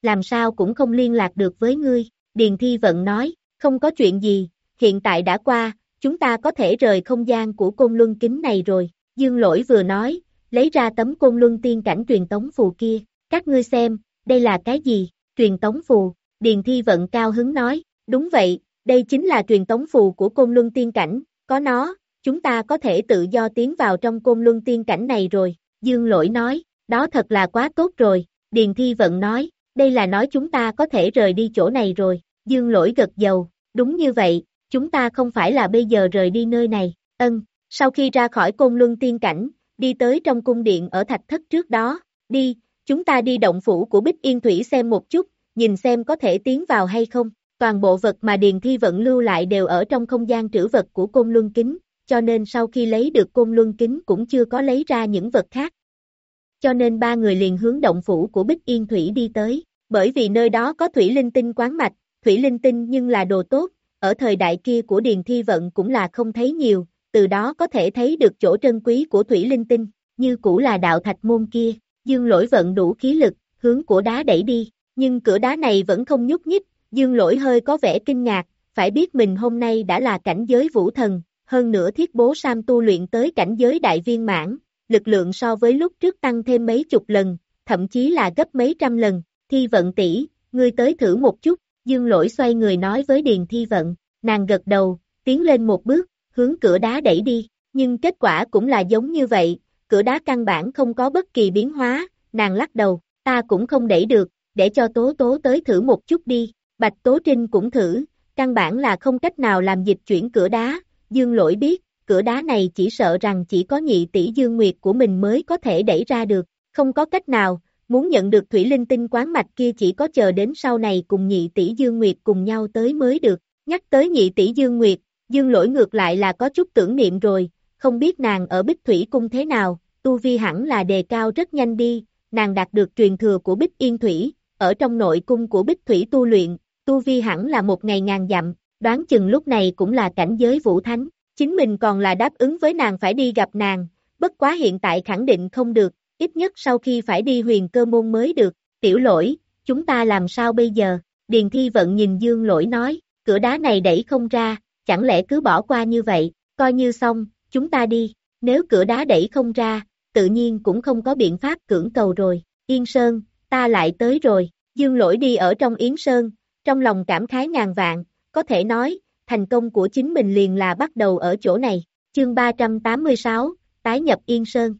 Làm sao cũng không liên lạc được với ngươi, Điền Thi Vận nói, không có chuyện gì, hiện tại đã qua, chúng ta có thể rời không gian của côn luân kính này rồi, Dương lỗi vừa nói, lấy ra tấm côn luân tiên cảnh truyền tống phù kia, các ngươi xem, đây là cái gì, truyền tống phù, Điền Thi Vận cao hứng nói, đúng vậy, đây chính là truyền tống phù của Côn Luân Tiên Cảnh, có nó, chúng ta có thể tự do tiến vào trong Côn Luân Tiên Cảnh này rồi, Dương Lỗi nói, đó thật là quá tốt rồi, Điền Thi Vận nói, đây là nói chúng ta có thể rời đi chỗ này rồi, Dương lỗi gật dầu, đúng như vậy, chúng ta không phải là bây giờ rời đi nơi này, ân, sau khi ra khỏi côn luân tiên cảnh, đi tới trong cung điện ở thạch thất trước đó, đi, chúng ta đi động phủ của Bích Yên Thủy xem một chút, nhìn xem có thể tiến vào hay không, toàn bộ vật mà Điền Thi vẫn lưu lại đều ở trong không gian trữ vật của côn luân kính, cho nên sau khi lấy được côn luân kính cũng chưa có lấy ra những vật khác. Cho nên ba người liền hướng động phủ của Bích Yên Thủy đi tới, bởi vì nơi đó có thủy linh tinh quán mạch, thủy linh tinh nhưng là đồ tốt, ở thời đại kia của Điền Thi Vận cũng là không thấy nhiều, từ đó có thể thấy được chỗ trân quý của thủy linh tinh, như cũ là đạo thạch môn kia, dương lỗi vận đủ khí lực, hướng của đá đẩy đi, nhưng cửa đá này vẫn không nhúc nhích, dương lỗi hơi có vẻ kinh ngạc, phải biết mình hôm nay đã là cảnh giới vũ thần, hơn nữa thiết bố Sam tu luyện tới cảnh giới đại viên mãn, lực lượng so với lúc trước tăng thêm mấy chục lần, thậm chí là gấp mấy trăm lần, thi vận tỷ ngươi tới thử một chút, dương lỗi xoay người nói với Điền thi vận, nàng gật đầu, tiến lên một bước, hướng cửa đá đẩy đi, nhưng kết quả cũng là giống như vậy, cửa đá căn bản không có bất kỳ biến hóa, nàng lắc đầu, ta cũng không đẩy được, để cho Tố Tố tới thử một chút đi, Bạch Tố Trinh cũng thử, căn bản là không cách nào làm dịch chuyển cửa đá, Dương Lỗi biết, cửa đá này chỉ sợ rằng chỉ có nhị tỷ Dương Nguyệt của mình mới có thể đẩy ra được, không có cách nào, muốn nhận được thủy linh tinh quán mạch kia chỉ có chờ đến sau này cùng nhị tỷ Dương Nguyệt cùng nhau tới mới được, nhắc tới nhị tỷ Dương Nguyệt, Dương Lỗi ngược lại là có chút tưởng niệm rồi, không biết nàng ở Bích Thủy Cung thế nào, tu vi hẳn là đề cao rất nhanh đi, nàng đạt được truyền thừa của Bích Yên Thủy, ở trong nội cung của Bích Thủy tu luyện, tu vi hẳn là một ngày ngàn dặm, đoán chừng lúc này cũng là cảnh giới vũ thánh, chính mình còn là đáp ứng với nàng phải đi gặp nàng, bất quá hiện tại khẳng định không được, ít nhất sau khi phải đi huyền cơ môn mới được, tiểu lỗi, chúng ta làm sao bây giờ, Điền Thi Vận nhìn Dương lỗi nói, cửa đá này đẩy không ra, chẳng lẽ cứ bỏ qua như vậy, coi như xong, chúng ta đi, nếu cửa đá đẩy không ra, tự nhiên cũng không có biện pháp cưỡng cầu rồi, Yên Sơn, ta lại tới rồi, Dương lỗi đi ở trong Yến Sơn, trong lòng cảm khái ngàn vạn, có thể nói, thành công của chính mình liền là bắt đầu ở chỗ này, chương 386, tái nhập Yên Sơn.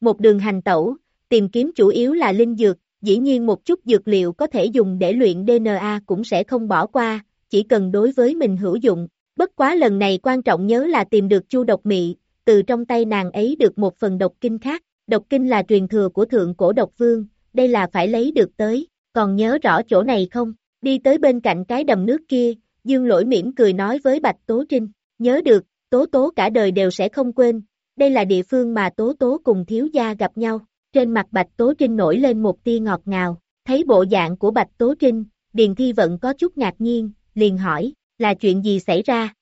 Một đường hành tẩu, tìm kiếm chủ yếu là linh dược, dĩ nhiên một chút dược liệu có thể dùng để luyện DNA cũng sẽ không bỏ qua, chỉ cần đối với mình hữu dụng. Bất quá lần này quan trọng nhớ là tìm được chu độc mị, từ trong tay nàng ấy được một phần độc kinh khác. Độc kinh là truyền thừa của thượng cổ độc vương, đây là phải lấy được tới, còn nhớ rõ chỗ này không? Đi tới bên cạnh cái đầm nước kia, Dương lỗi mỉm cười nói với Bạch Tố Trinh, nhớ được, Tố Tố cả đời đều sẽ không quên, đây là địa phương mà Tố Tố cùng thiếu gia gặp nhau, trên mặt Bạch Tố Trinh nổi lên một tia ngọt ngào, thấy bộ dạng của Bạch Tố Trinh, Điền Thi vẫn có chút ngạc nhiên, liền hỏi, là chuyện gì xảy ra?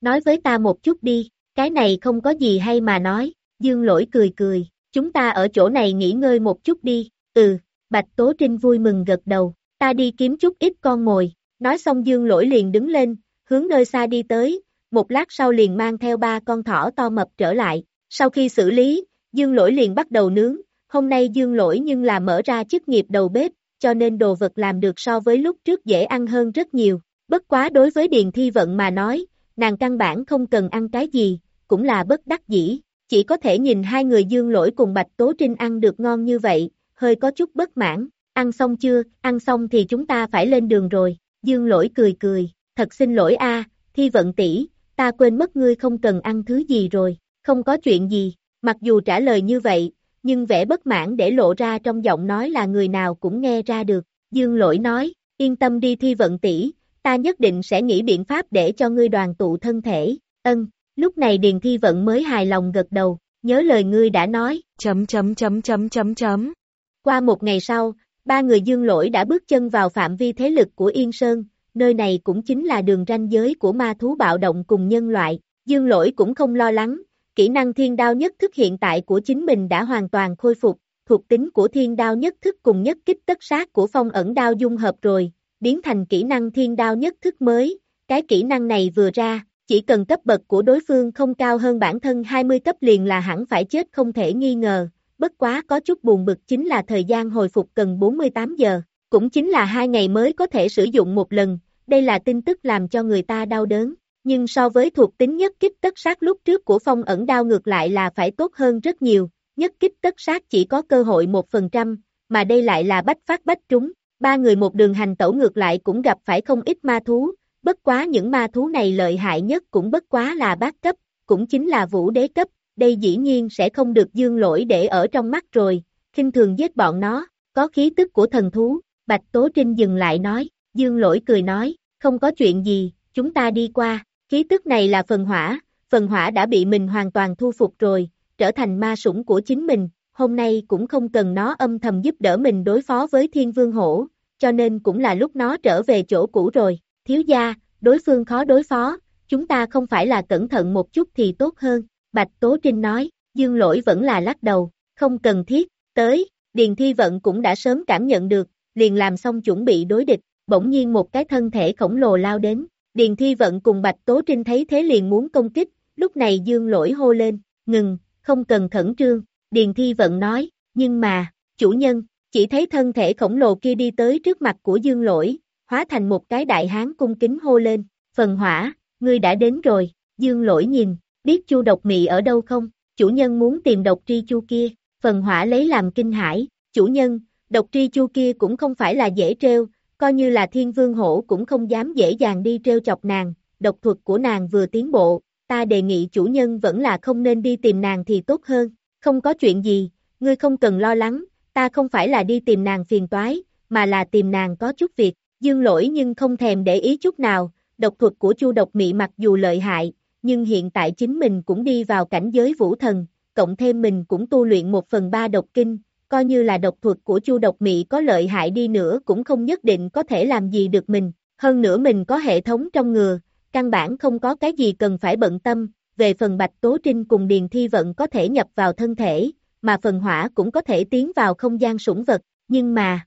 Nói với ta một chút đi, cái này không có gì hay mà nói, Dương lỗi cười cười, chúng ta ở chỗ này nghỉ ngơi một chút đi, ừ, Bạch Tố Trinh vui mừng gật đầu, ta đi kiếm chút ít con mồi, nói xong Dương lỗi liền đứng lên, hướng nơi xa đi tới, một lát sau liền mang theo ba con thỏ to mập trở lại, sau khi xử lý, Dương lỗi liền bắt đầu nướng, hôm nay Dương lỗi nhưng là mở ra chức nghiệp đầu bếp, cho nên đồ vật làm được so với lúc trước dễ ăn hơn rất nhiều, bất quá đối với Điền Thi Vận mà nói, nàng căn bản không cần ăn cái gì, cũng là bất đắc dĩ, chỉ có thể nhìn hai người Dương lỗi cùng Bạch Tố Trinh ăn được ngon như vậy, hơi có chút bất mãn, ăn xong chưa, ăn xong thì chúng ta phải lên đường rồi, Dương lỗi cười cười, thật xin lỗi a, thi vận tỷ, ta quên mất ngươi không cần ăn thứ gì rồi, không có chuyện gì, mặc dù trả lời như vậy, nhưng vẻ bất mãn để lộ ra trong giọng nói là người nào cũng nghe ra được, Dương lỗi nói, yên tâm đi thi vận tỷ, ta nhất định sẽ nghĩ biện pháp để cho ngươi đoàn tụ thân thể, ân, lúc này Điền Thi Vận mới hài lòng gật đầu, nhớ lời ngươi đã nói, chấm chấm chấm chấm chấm chấm. Qua một ngày sau, ba người dương lỗi đã bước chân vào phạm vi thế lực của Yên Sơn, nơi này cũng chính là đường ranh giới của ma thú bạo động cùng nhân loại, dương lỗi cũng không lo lắng, kỹ năng thiên đao nhất thức hiện tại của chính mình đã hoàn toàn khôi phục, thuộc tính của thiên đao nhất thức cùng nhất kích tất sát của phong ẩn đao dung hợp rồi, biến thành kỹ năng thiên đao nhất thức mới, cái kỹ năng này vừa ra, chỉ cần cấp bậc của đối phương không cao hơn bản thân 20 cấp liền là hẳn phải chết không thể nghi ngờ, bất quá có chút buồn bực chính là thời gian hồi phục cần 48 giờ, cũng chính là hai ngày mới có thể sử dụng một lần, đây là tin tức làm cho người ta đau đớn, nhưng so với thuộc tính nhất kích tất sát lúc trước của phong ẩn đao ngược lại là phải tốt hơn rất nhiều, nhất kích tất sát chỉ có cơ hội 1%, mà đây lại là bách phát bách trúng, ba người một đường hành tẩu ngược lại cũng gặp phải không ít ma thú, bất quá những ma thú này lợi hại nhất cũng bất quá là bát cấp, cũng chính là vũ đế cấp, đây dĩ nhiên sẽ không được dương lỗi để ở trong mắt rồi, khinh thường giết bọn nó, có khí tức của thần thú, Bạch Tố Trinh dừng lại nói, dương lỗi cười nói, không có chuyện gì, chúng ta đi qua, khí tức này là phần hỏa, phần hỏa đã bị mình hoàn toàn thu phục rồi, trở thành ma sủng của chính mình, hôm nay cũng không cần nó âm thầm giúp đỡ mình đối phó với thiên vương hổ, cho nên cũng là lúc nó trở về chỗ cũ rồi, thiếu gia, đối phương khó đối phó, chúng ta không phải là cẩn thận một chút thì tốt hơn, Bạch Tố Trinh nói, dương lỗi vẫn là lắc đầu, không cần thiết, tới, Điền Thi Vận cũng đã sớm cảm nhận được, liền làm xong chuẩn bị đối địch, bỗng nhiên một cái thân thể khổng lồ lao đến, Điền Thi Vận cùng Bạch Tố Trinh thấy thế liền muốn công kích, lúc này dương lỗi hô lên, ngừng, không cần khẩn trương, Điền Thi Vận nói, nhưng mà, chủ nhân, chỉ thấy thân thể khổng lồ kia đi tới trước mặt của dương lỗi, hóa thành một cái đại hán cung kính hô lên, phần hỏa, ngươi đã đến rồi, dương lỗi nhìn, biết chu độc mị ở đâu không, chủ nhân muốn tìm độc tri chu kia, phần hỏa lấy làm kinh hải, chủ nhân, độc tri chu kia cũng không phải là dễ treo, coi như là thiên vương hổ cũng không dám dễ dàng đi treo chọc nàng, độc thuật của nàng vừa tiến bộ, ta đề nghị chủ nhân vẫn là không nên đi tìm nàng thì tốt hơn, không có chuyện gì, ngươi không cần lo lắng, ta không phải là đi tìm nàng phiền toái, mà là tìm nàng có chút việc, dương lỗi nhưng không thèm để ý chút nào, độc thuật của chu độc mị mặc dù lợi hại, nhưng hiện tại chính mình cũng đi vào cảnh giới vũ thần, cộng thêm mình cũng tu luyện một phần ba độc kinh, coi như là độc thuật của chu độc mị có lợi hại đi nữa cũng không nhất định có thể làm gì được mình, hơn nữa mình có hệ thống trong ngừa, căn bản không có cái gì cần phải bận tâm, về phần Bạch Tố Trinh cùng Điền Thi Vận có thể nhập vào thân thể, mà phần hỏa cũng có thể tiến vào không gian sủng vật, nhưng mà...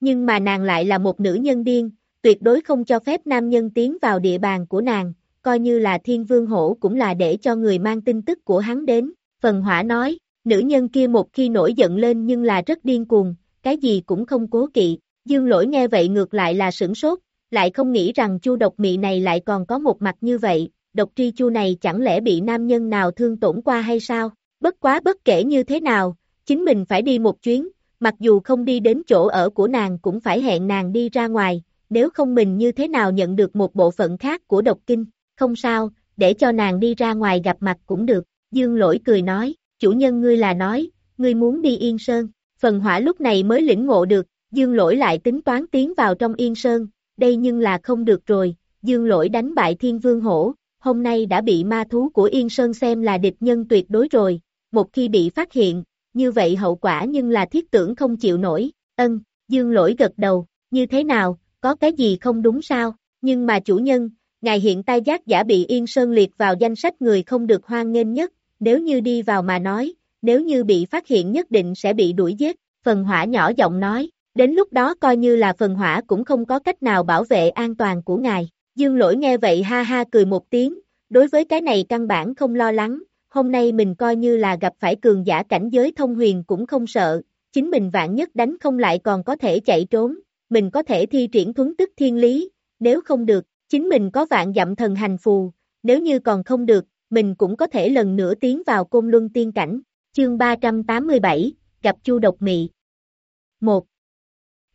Nhưng mà nàng lại là một nữ nhân điên, tuyệt đối không cho phép nam nhân tiến vào địa bàn của nàng, coi như là thiên vương hổ cũng là để cho người mang tin tức của hắn đến, phần hỏa nói, nữ nhân kia một khi nổi giận lên nhưng là rất điên cuồng, cái gì cũng không cố kỵ, dương lỗi nghe vậy ngược lại là sửng sốt, lại không nghĩ rằng chu độc mị này lại còn có một mặt như vậy, độc tri chu này chẳng lẽ bị nam nhân nào thương tổn qua hay sao, bất quá bất kể như thế nào, chính mình phải đi một chuyến, mặc dù không đi đến chỗ ở của nàng cũng phải hẹn nàng đi ra ngoài, nếu không mình như thế nào nhận được một bộ phận khác của độc kinh, không sao, để cho nàng đi ra ngoài gặp mặt cũng được, dương lỗi cười nói, chủ nhân ngươi là nói, ngươi muốn đi Yên Sơn, phần hỏa lúc này mới lĩnh ngộ được, dương lỗi lại tính toán tiến vào trong Yên Sơn, đây nhưng là không được rồi, dương lỗi đánh bại thiên vương hổ, hôm nay đã bị ma thú của Yên Sơn xem là địch nhân tuyệt đối rồi, một khi bị phát hiện, như vậy hậu quả nhưng là thiết tưởng không chịu nổi, ân, dương lỗi gật đầu, như thế nào, có cái gì không đúng sao, nhưng mà chủ nhân, ngài hiện tai giác giả bị Yên Sơn liệt vào danh sách người không được hoan nghênh nhất, nếu như đi vào mà nói, nếu như bị phát hiện nhất định sẽ bị đuổi giết, phần hỏa nhỏ giọng nói, đến lúc đó coi như là phần hỏa cũng không có cách nào bảo vệ an toàn của ngài. Dương lỗi nghe vậy ha ha cười một tiếng, đối với cái này căn bản không lo lắng, hôm nay mình coi như là gặp phải cường giả cảnh giới thông huyền cũng không sợ, chính mình vạn nhất đánh không lại còn có thể chạy trốn, mình có thể thi triển thuấn tức thiên lý, nếu không được, chính mình có vạn dặm thần hành phù, nếu như còn không được, mình cũng có thể lần nữa tiến vào côn luân tiên cảnh. Chương 387, gặp Chu Độc Mị 1.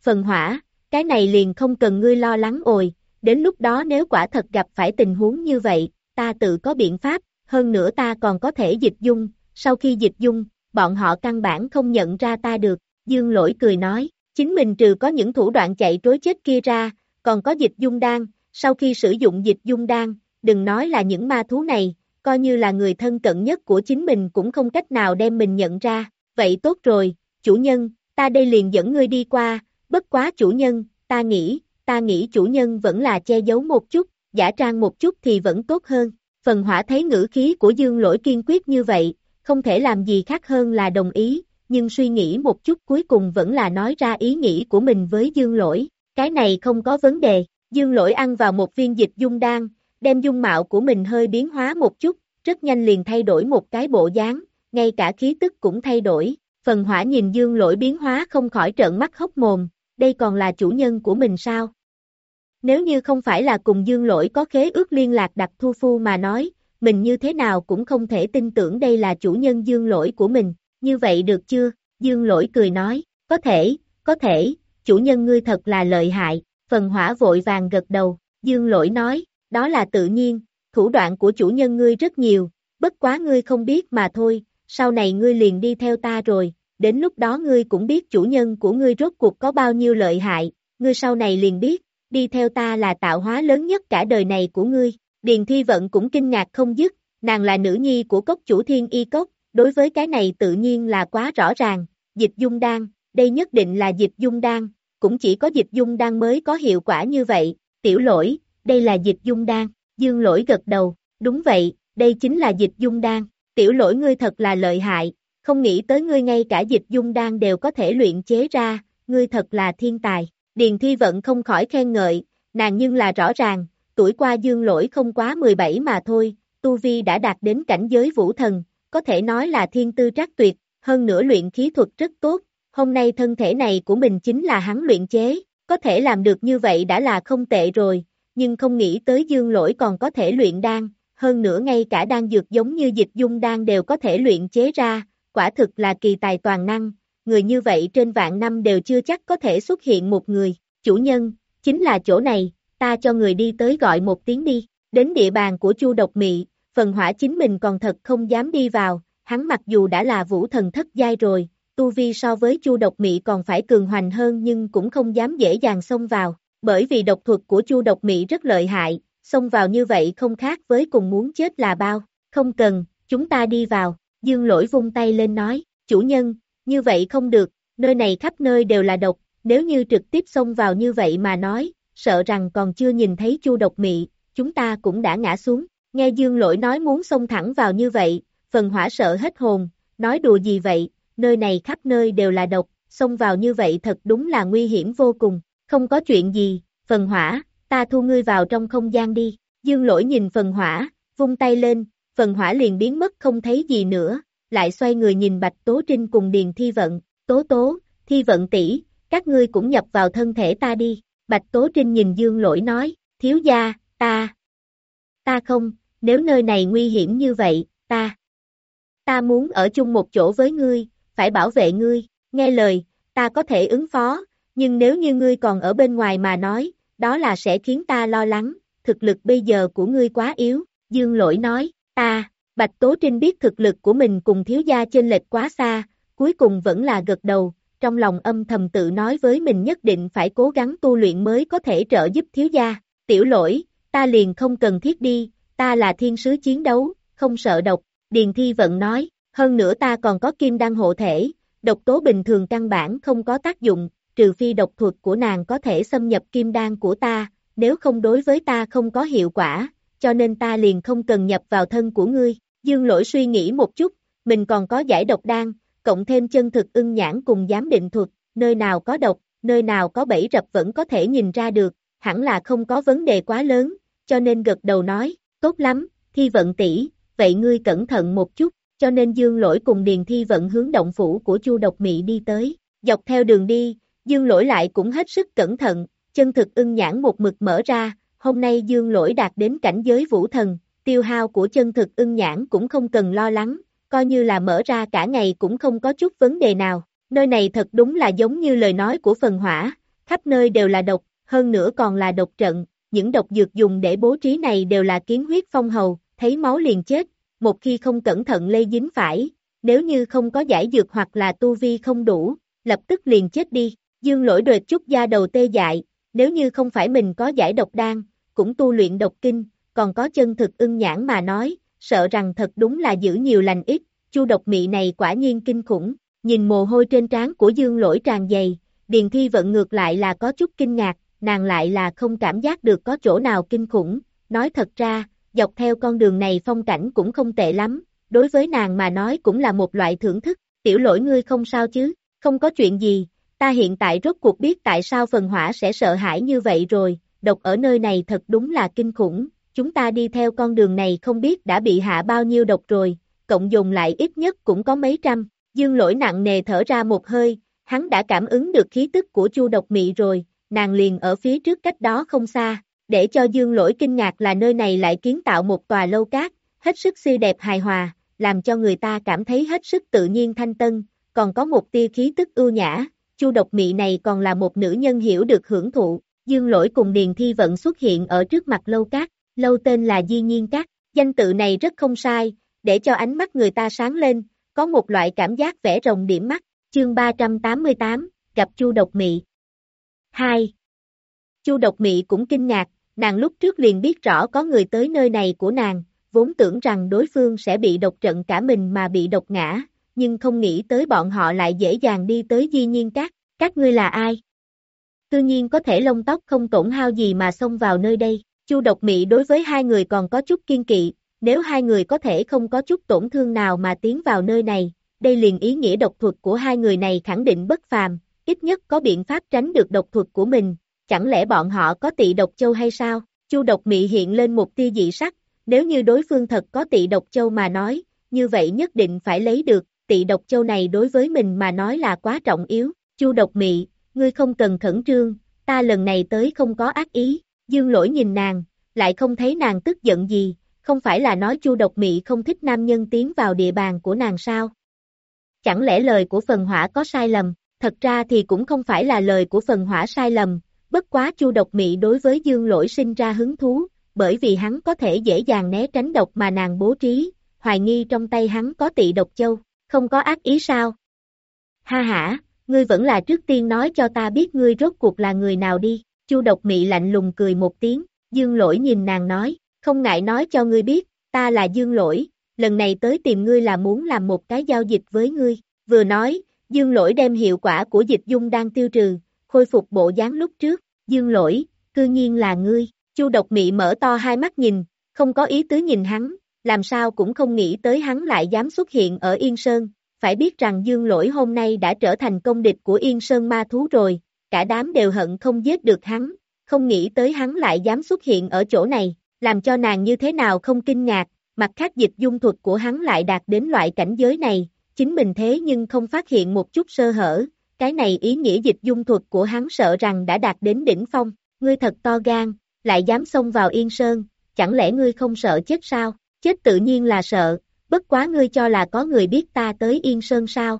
Phần hỏa, cái này liền không cần ngươi lo lắng ồi, đến lúc đó nếu quả thật gặp phải tình huống như vậy, ta tự có biện pháp, hơn nữa ta còn có thể dịch dung, sau khi dịch dung, bọn họ căn bản không nhận ra ta được, dương lỗi cười nói, chính mình trừ có những thủ đoạn chạy trối chết kia ra, còn có dịch dung đan, sau khi sử dụng dịch dung đan, đừng nói là những ma thú này, coi như là người thân cận nhất của chính mình cũng không cách nào đem mình nhận ra, vậy tốt rồi, chủ nhân, ta đây liền dẫn ngươi đi qua, bất quá chủ nhân, ta nghĩ, ta nghĩ chủ nhân vẫn là che giấu một chút, giả trang một chút thì vẫn tốt hơn, phần hỏa thấy ngữ khí của dương lỗi kiên quyết như vậy, không thể làm gì khác hơn là đồng ý, nhưng suy nghĩ một chút cuối cùng vẫn là nói ra ý nghĩ của mình với dương lỗi, cái này không có vấn đề, dương lỗi ăn vào một viên dịch dung đan, đem dung mạo của mình hơi biến hóa một chút, rất nhanh liền thay đổi một cái bộ dáng, ngay cả khí tức cũng thay đổi, phần hỏa nhìn dương lỗi biến hóa không khỏi trợn mắt hốc mồm, đây còn là chủ nhân của mình sao? Nếu như không phải là cùng dương lỗi có khế ước liên lạc đặc thu phu mà nói, mình như thế nào cũng không thể tin tưởng đây là chủ nhân dương lỗi của mình, như vậy được chưa? Dương lỗi cười nói, có thể, có thể, chủ nhân ngươi thật là lợi hại, phần hỏa vội vàng gật đầu, dương lỗi nói, đó là tự nhiên, thủ đoạn của chủ nhân ngươi rất nhiều, bất quá ngươi không biết mà thôi, sau này ngươi liền đi theo ta rồi, đến lúc đó ngươi cũng biết chủ nhân của ngươi rốt cuộc có bao nhiêu lợi hại, ngươi sau này liền biết, đi theo ta là tạo hóa lớn nhất cả đời này của ngươi. Điền Thi Vận cũng kinh ngạc không dứt, nàng là nữ nhi của cốc chủ thiên y cốc, đối với cái này tự nhiên là quá rõ ràng, dịch dung đan, đây nhất định là dịch dung đan, cũng chỉ có dịch dung đan mới có hiệu quả như vậy, tiểu lỗi, đây là dịch dung đan, dương lỗi gật đầu, đúng vậy, đây chính là dịch dung đan, tiểu lỗi ngươi thật là lợi hại, không nghĩ tới ngươi ngay cả dịch dung đan đều có thể luyện chế ra, ngươi thật là thiên tài. Điền Thi Vận không khỏi khen ngợi, nàng nhưng là rõ ràng, tuổi qua dương lỗi không quá 17 mà thôi, Tu Vi đã đạt đến cảnh giới vũ thần, có thể nói là thiên tư trác tuyệt, hơn nữa luyện khí thuật rất tốt, hôm nay thân thể này của mình chính là hắn luyện chế, có thể làm được như vậy đã là không tệ rồi, nhưng không nghĩ tới dương lỗi còn có thể luyện đan, hơn nữa ngay cả đan dược giống như dịch dung đan đều có thể luyện chế ra, quả thực là kỳ tài toàn năng, người như vậy trên vạn năm đều chưa chắc có thể xuất hiện một người, chủ nhân, chính là chỗ này, ta cho người đi tới gọi một tiếng đi, đến địa bàn của Chu Độc Mị, phần hỏa chính mình còn thật không dám đi vào, hắn mặc dù đã là vũ thần thất giai rồi, tu vi so với Chu Độc Mị còn phải cường hoành hơn nhưng cũng không dám dễ dàng xông vào, bởi vì độc thuật của Chu Độc Mị rất lợi hại, xông vào như vậy không khác với cùng muốn chết là bao, không cần, chúng ta đi vào, Dương Lỗi vung tay lên nói, chủ nhân, như vậy không được, nơi này khắp nơi đều là độc, nếu như trực tiếp xông vào như vậy mà nói, sợ rằng còn chưa nhìn thấy chu độc mị, chúng ta cũng đã ngã xuống, nghe dương lỗi nói muốn xông thẳng vào như vậy, phần hỏa sợ hết hồn, nói đùa gì vậy, nơi này khắp nơi đều là độc, xông vào như vậy thật đúng là nguy hiểm vô cùng, không có chuyện gì, phần hỏa, ta thu ngươi vào trong không gian đi, dương lỗi nhìn phần hỏa, vung tay lên, phần hỏa liền biến mất không thấy gì nữa, lại xoay người nhìn Bạch Tố Trinh cùng Điền Thi Vận, Tố Tố, Thi Vận tỷ, các ngươi cũng nhập vào thân thể ta đi, Bạch Tố Trinh nhìn Dương Lỗi nói, thiếu gia, ta, ta không, nếu nơi này nguy hiểm như vậy, ta, ta muốn ở chung một chỗ với ngươi, phải bảo vệ ngươi, nghe lời, ta có thể ứng phó, nhưng nếu như ngươi còn ở bên ngoài mà nói, đó là sẽ khiến ta lo lắng, thực lực bây giờ của ngươi quá yếu, Dương Lỗi nói, ta, Bạch Tố Trinh biết thực lực của mình cùng thiếu gia trên lệch quá xa, cuối cùng vẫn là gật đầu, trong lòng âm thầm tự nói với mình nhất định phải cố gắng tu luyện mới có thể trợ giúp thiếu gia. Tiểu lỗi, ta liền không cần thiết đi, ta là thiên sứ chiến đấu, không sợ độc, Điền Thi Vận nói, hơn nữa ta còn có kim đăng hộ thể, độc tố bình thường căn bản không có tác dụng, trừ phi độc thuật của nàng có thể xâm nhập kim đan của ta, nếu không đối với ta không có hiệu quả, cho nên ta liền không cần nhập vào thân của ngươi. Dương lỗi suy nghĩ một chút, mình còn có giải độc đan, cộng thêm chân thực ưng nhãn cùng giám định thuật, nơi nào có độc, nơi nào có bẫy rập vẫn có thể nhìn ra được, hẳn là không có vấn đề quá lớn, cho nên gật đầu nói, tốt lắm, thi vận tỷ, vậy ngươi cẩn thận một chút, cho nên dương lỗi cùng điền thi vận hướng động phủ của chu độc mị đi tới, dọc theo đường đi, dương lỗi lại cũng hết sức cẩn thận, chân thực ưng nhãn một mực mở ra, hôm nay dương lỗi đạt đến cảnh giới vũ thần, tiêu hao của chân thực ưng nhãn cũng không cần lo lắng, coi như là mở ra cả ngày cũng không có chút vấn đề nào. Nơi này thật đúng là giống như lời nói của phần hỏa, khắp nơi đều là độc, hơn nữa còn là độc trận, những độc dược dùng để bố trí này đều là kiến huyết phong hầu, thấy máu liền chết, một khi không cẩn thận lây dính phải, nếu như không có giải dược hoặc là tu vi không đủ, lập tức liền chết đi, dương lỗi đột chút da đầu tê dại, nếu như không phải mình có giải độc đan, cũng tu luyện độc kinh, còn có chân thực ưng nhãn mà nói, sợ rằng thật đúng là giữ nhiều lành ít, chu độc mị này quả nhiên kinh khủng, nhìn mồ hôi trên trán của dương lỗi tràn dày, điền thi vận ngược lại là có chút kinh ngạc, nàng lại là không cảm giác được có chỗ nào kinh khủng, nói thật ra, dọc theo con đường này phong cảnh cũng không tệ lắm, đối với nàng mà nói cũng là một loại thưởng thức, tiểu lỗi ngươi không sao chứ, không có chuyện gì, ta hiện tại rốt cuộc biết tại sao phần hỏa sẽ sợ hãi như vậy rồi, độc ở nơi này thật đúng là kinh khủng, chúng ta đi theo con đường này không biết đã bị hạ bao nhiêu độc rồi, cộng dùng lại ít nhất cũng có mấy trăm, dương lỗi nặng nề thở ra một hơi, hắn đã cảm ứng được khí tức của chu độc mị rồi, nàng liền ở phía trước cách đó không xa, để cho dương lỗi kinh ngạc là nơi này lại kiến tạo một tòa lâu cát, hết sức xinh đẹp hài hòa, làm cho người ta cảm thấy hết sức tự nhiên thanh tân, còn có một tia khí tức ưu nhã, Chu độc mị này còn là một nữ nhân hiểu được hưởng thụ, dương lỗi cùng Điền Thi Vận xuất hiện ở trước mặt lâu cát, lâu tên là Di Nhiên Cát, danh tự này rất không sai, để cho ánh mắt người ta sáng lên, có một loại cảm giác vẽ rồng điểm mắt, chương 388, gặp Chu độc mị. 2. Chu độc mị cũng kinh ngạc, nàng lúc trước liền biết rõ có người tới nơi này của nàng, vốn tưởng rằng đối phương sẽ bị độc trận cả mình mà bị độc ngã, nhưng không nghĩ tới bọn họ lại dễ dàng đi tới di nhiên các, các ngươi là ai? Tự nhiên có thể lông tóc không tổn hao gì mà xông vào nơi đây, Chu độc mị đối với hai người còn có chút kiên kỵ, nếu hai người có thể không có chút tổn thương nào mà tiến vào nơi này, đây liền ý nghĩa độc thuật của hai người này khẳng định bất phàm, ít nhất có biện pháp tránh được độc thuật của mình, chẳng lẽ bọn họ có tị độc châu hay sao? Chu độc mị hiện lên một tia dị sắc, nếu như đối phương thật có tị độc châu mà nói, như vậy nhất định phải lấy được, tị độc châu này đối với mình mà nói là quá trọng yếu. Chu độc mị, ngươi không cần khẩn trương, ta lần này tới không có ác ý, dương lỗi nhìn nàng, lại không thấy nàng tức giận gì, không phải là nói chu độc mị không thích nam nhân tiến vào địa bàn của nàng sao? Chẳng lẽ lời của phần hỏa có sai lầm, thật ra thì cũng không phải là lời của phần hỏa sai lầm, bất quá chu độc mị đối với dương lỗi sinh ra hứng thú, bởi vì hắn có thể dễ dàng né tránh độc mà nàng bố trí, hoài nghi trong tay hắn có tị độc châu, không có ác ý sao? Ha ha, ngươi vẫn là trước tiên nói cho ta biết ngươi rốt cuộc là người nào đi, chu độc mị lạnh lùng cười một tiếng, dương lỗi nhìn nàng nói, không ngại nói cho ngươi biết, ta là dương lỗi, lần này tới tìm ngươi là muốn làm một cái giao dịch với ngươi, vừa nói, dương lỗi đem hiệu quả của dịch dung đang tiêu trừ, khôi phục bộ dáng lúc trước, dương lỗi, cư nhiên là ngươi, chu độc mị mở to hai mắt nhìn, không có ý tứ nhìn hắn, làm sao cũng không nghĩ tới hắn lại dám xuất hiện ở Yên Sơn, phải biết rằng dương lỗi hôm nay đã trở thành công địch của Yên Sơn ma thú rồi, cả đám đều hận không giết được hắn, không nghĩ tới hắn lại dám xuất hiện ở chỗ này, làm cho nàng như thế nào không kinh ngạc, mặt khác dịch dung thuật của hắn lại đạt đến loại cảnh giới này, chính mình thế nhưng không phát hiện một chút sơ hở, cái này ý nghĩa dịch dung thuật của hắn sợ rằng đã đạt đến đỉnh phong, ngươi thật to gan, lại dám xông vào Yên Sơn, chẳng lẽ ngươi không sợ chết sao, chết tự nhiên là sợ, bất quá ngươi cho là có người biết ta tới Yên Sơn sao.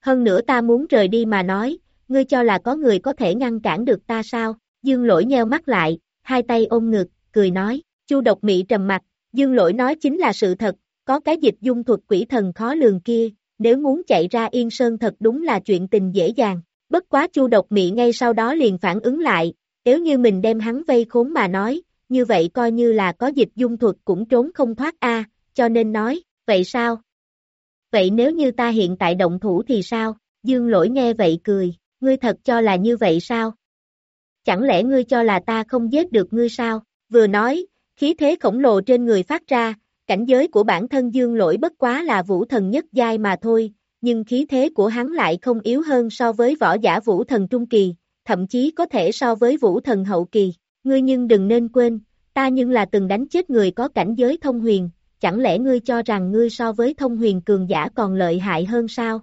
Hơn nữa ta muốn rời đi mà nói, ngươi cho là có người có thể ngăn cản được ta sao, dương lỗi nheo mắt lại, hai tay ôm ngực, cười nói, chu độc mị trầm mặt, dương lỗi nói chính là sự thật, có cái dịch dung thuật quỷ thần khó lường kia, nếu muốn chạy ra Yên Sơn thật đúng là chuyện tình dễ dàng, bất quá chu độc mị ngay sau đó liền phản ứng lại, nếu như mình đem hắn vây khốn mà nói, như vậy coi như là có dịch dung thuật cũng trốn không thoát a, cho nên nói, vậy sao? Vậy nếu như ta hiện tại động thủ thì sao? Dương lỗi nghe vậy cười, ngươi thật cho là như vậy sao? Chẳng lẽ ngươi cho là ta không giết được ngươi sao? Vừa nói, khí thế khổng lồ trên người phát ra, cảnh giới của bản thân dương lỗi bất quá là vũ thần nhất giai mà thôi, nhưng khí thế của hắn lại không yếu hơn so với võ giả vũ thần trung kỳ, thậm chí có thể so với vũ thần hậu kỳ. Ngươi nhưng đừng nên quên, ta nhưng là từng đánh chết người có cảnh giới thông huyền, chẳng lẽ ngươi cho rằng ngươi so với thông huyền cường giả còn lợi hại hơn sao?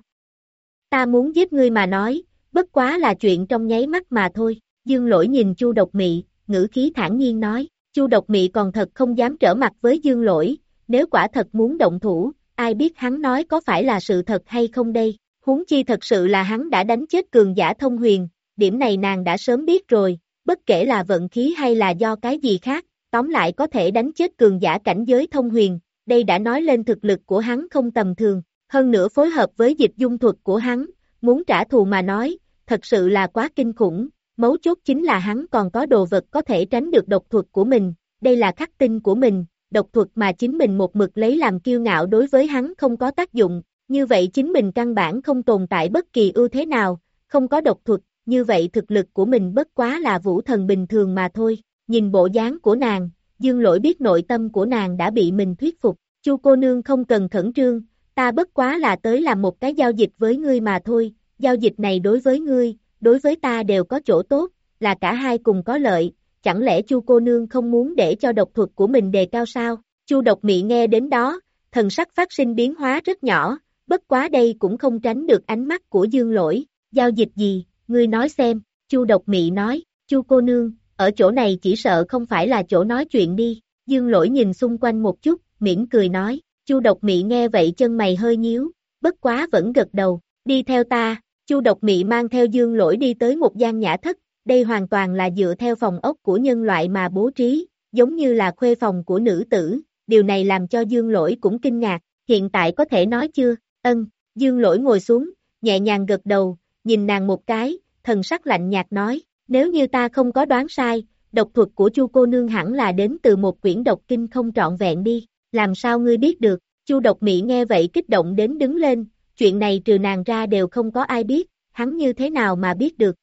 Ta muốn giết ngươi mà nói, bất quá là chuyện trong nháy mắt mà thôi, dương lỗi nhìn chu độc mị, ngữ khí thản nhiên nói, chu độc mị còn thật không dám trở mặt với dương lỗi, nếu quả thật muốn động thủ, ai biết hắn nói có phải là sự thật hay không đây, huống chi thật sự là hắn đã đánh chết cường giả thông huyền, điểm này nàng đã sớm biết rồi, bất kể là vận khí hay là do cái gì khác, tóm lại có thể đánh chết cường giả cảnh giới thông huyền, đây đã nói lên thực lực của hắn không tầm thường, hơn nữa phối hợp với dịch dung thuật của hắn, muốn trả thù mà nói, thật sự là quá kinh khủng, mấu chốt chính là hắn còn có đồ vật có thể tránh được độc thuật của mình, đây là khắc tinh của mình, độc thuật mà chính mình một mực lấy làm kiêu ngạo đối với hắn không có tác dụng, như vậy chính mình căn bản không tồn tại bất kỳ ưu thế nào, không có độc thuật, như vậy thực lực của mình bất quá là vũ thần bình thường mà thôi, nhìn bộ dáng của nàng, dương lỗi biết nội tâm của nàng đã bị mình thuyết phục, chu cô nương không cần khẩn trương, ta bất quá là tới làm một cái giao dịch với ngươi mà thôi, giao dịch này đối với ngươi, đối với ta đều có chỗ tốt, là cả hai cùng có lợi, chẳng lẽ chu cô nương không muốn để cho độc thuật của mình đề cao sao? Chu độc mị nghe đến đó, thần sắc phát sinh biến hóa rất nhỏ, bất quá đây cũng không tránh được ánh mắt của dương lỗi, giao dịch gì, ngươi nói xem, chu độc mị nói, chu cô nương, ở chỗ này chỉ sợ không phải là chỗ nói chuyện đi, dương lỗi nhìn xung quanh một chút, mỉm cười nói, chu độc mị nghe vậy chân mày hơi nhíu, bất quá vẫn gật đầu, đi theo ta, Chu độc mị mang theo dương lỗi đi tới một gian nhã thất, đây hoàn toàn là dựa theo phòng ốc của nhân loại mà bố trí, giống như là khuê phòng của nữ tử, điều này làm cho dương lỗi cũng kinh ngạc, hiện tại có thể nói chưa, ân, dương lỗi ngồi xuống, nhẹ nhàng gật đầu, nhìn nàng một cái, thần sắc lạnh nhạt nói, nếu như ta không có đoán sai, độc thuật của chu cô nương hẳn là đến từ một quyển độc kinh không trọn vẹn đi, làm sao ngươi biết được, chu độc mỹ nghe vậy kích động đến đứng lên, chuyện này trừ nàng ra đều không có ai biết, hắn như thế nào mà biết được.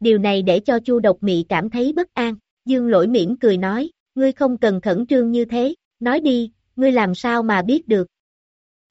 Điều này để cho chu độc mị cảm thấy bất an, dương lỗi mỉm cười nói, ngươi không cần khẩn trương như thế, nói đi, ngươi làm sao mà biết được.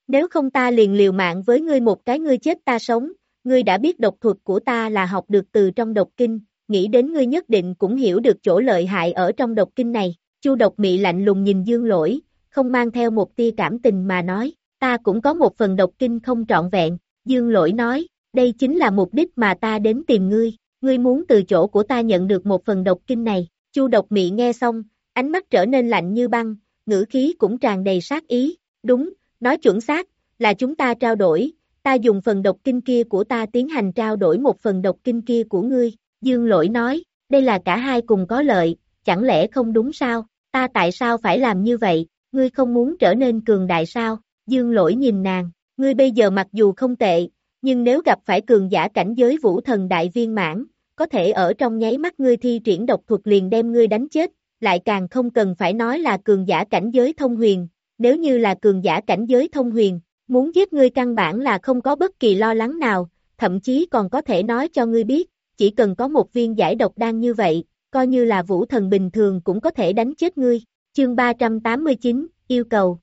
Nếu không ta liền liều mạng với ngươi một cái ngươi chết ta sống, ngươi đã biết độc thuật của ta là học được từ trong độc kinh, nghĩ đến ngươi nhất định cũng hiểu được chỗ lợi hại ở trong độc kinh này. Chu độc mị lạnh lùng nhìn dương lỗi, không mang theo một tia cảm tình mà nói, ta cũng có một phần độc kinh không trọn vẹn, dương lỗi nói, đây chính là mục đích mà ta đến tìm ngươi, ngươi muốn từ chỗ của ta nhận được một phần độc kinh này, chu độc mị nghe xong, ánh mắt trở nên lạnh như băng, ngữ khí cũng tràn đầy sát ý, đúng, nói chuẩn xác, là chúng ta trao đổi, ta dùng phần độc kinh kia của ta tiến hành trao đổi một phần độc kinh kia của ngươi, dương lỗi nói, đây là cả hai cùng có lợi, chẳng lẽ không đúng sao, ta tại sao phải làm như vậy, ngươi không muốn trở nên cường đại sao, dương lỗi nhìn nàng, ngươi bây giờ mặc dù không tệ, nhưng nếu gặp phải cường giả cảnh giới vũ thần đại viên mãn, có thể ở trong nháy mắt ngươi thi triển độc thuật liền đem ngươi đánh chết, lại càng không cần phải nói là cường giả cảnh giới thông huyền, nếu như là cường giả cảnh giới thông huyền, muốn giết ngươi căn bản là không có bất kỳ lo lắng nào, thậm chí còn có thể nói cho ngươi biết, chỉ cần có một viên giải độc đan như vậy, coi như là vũ thần bình thường cũng có thể đánh chết ngươi. Chương 389, yêu cầu.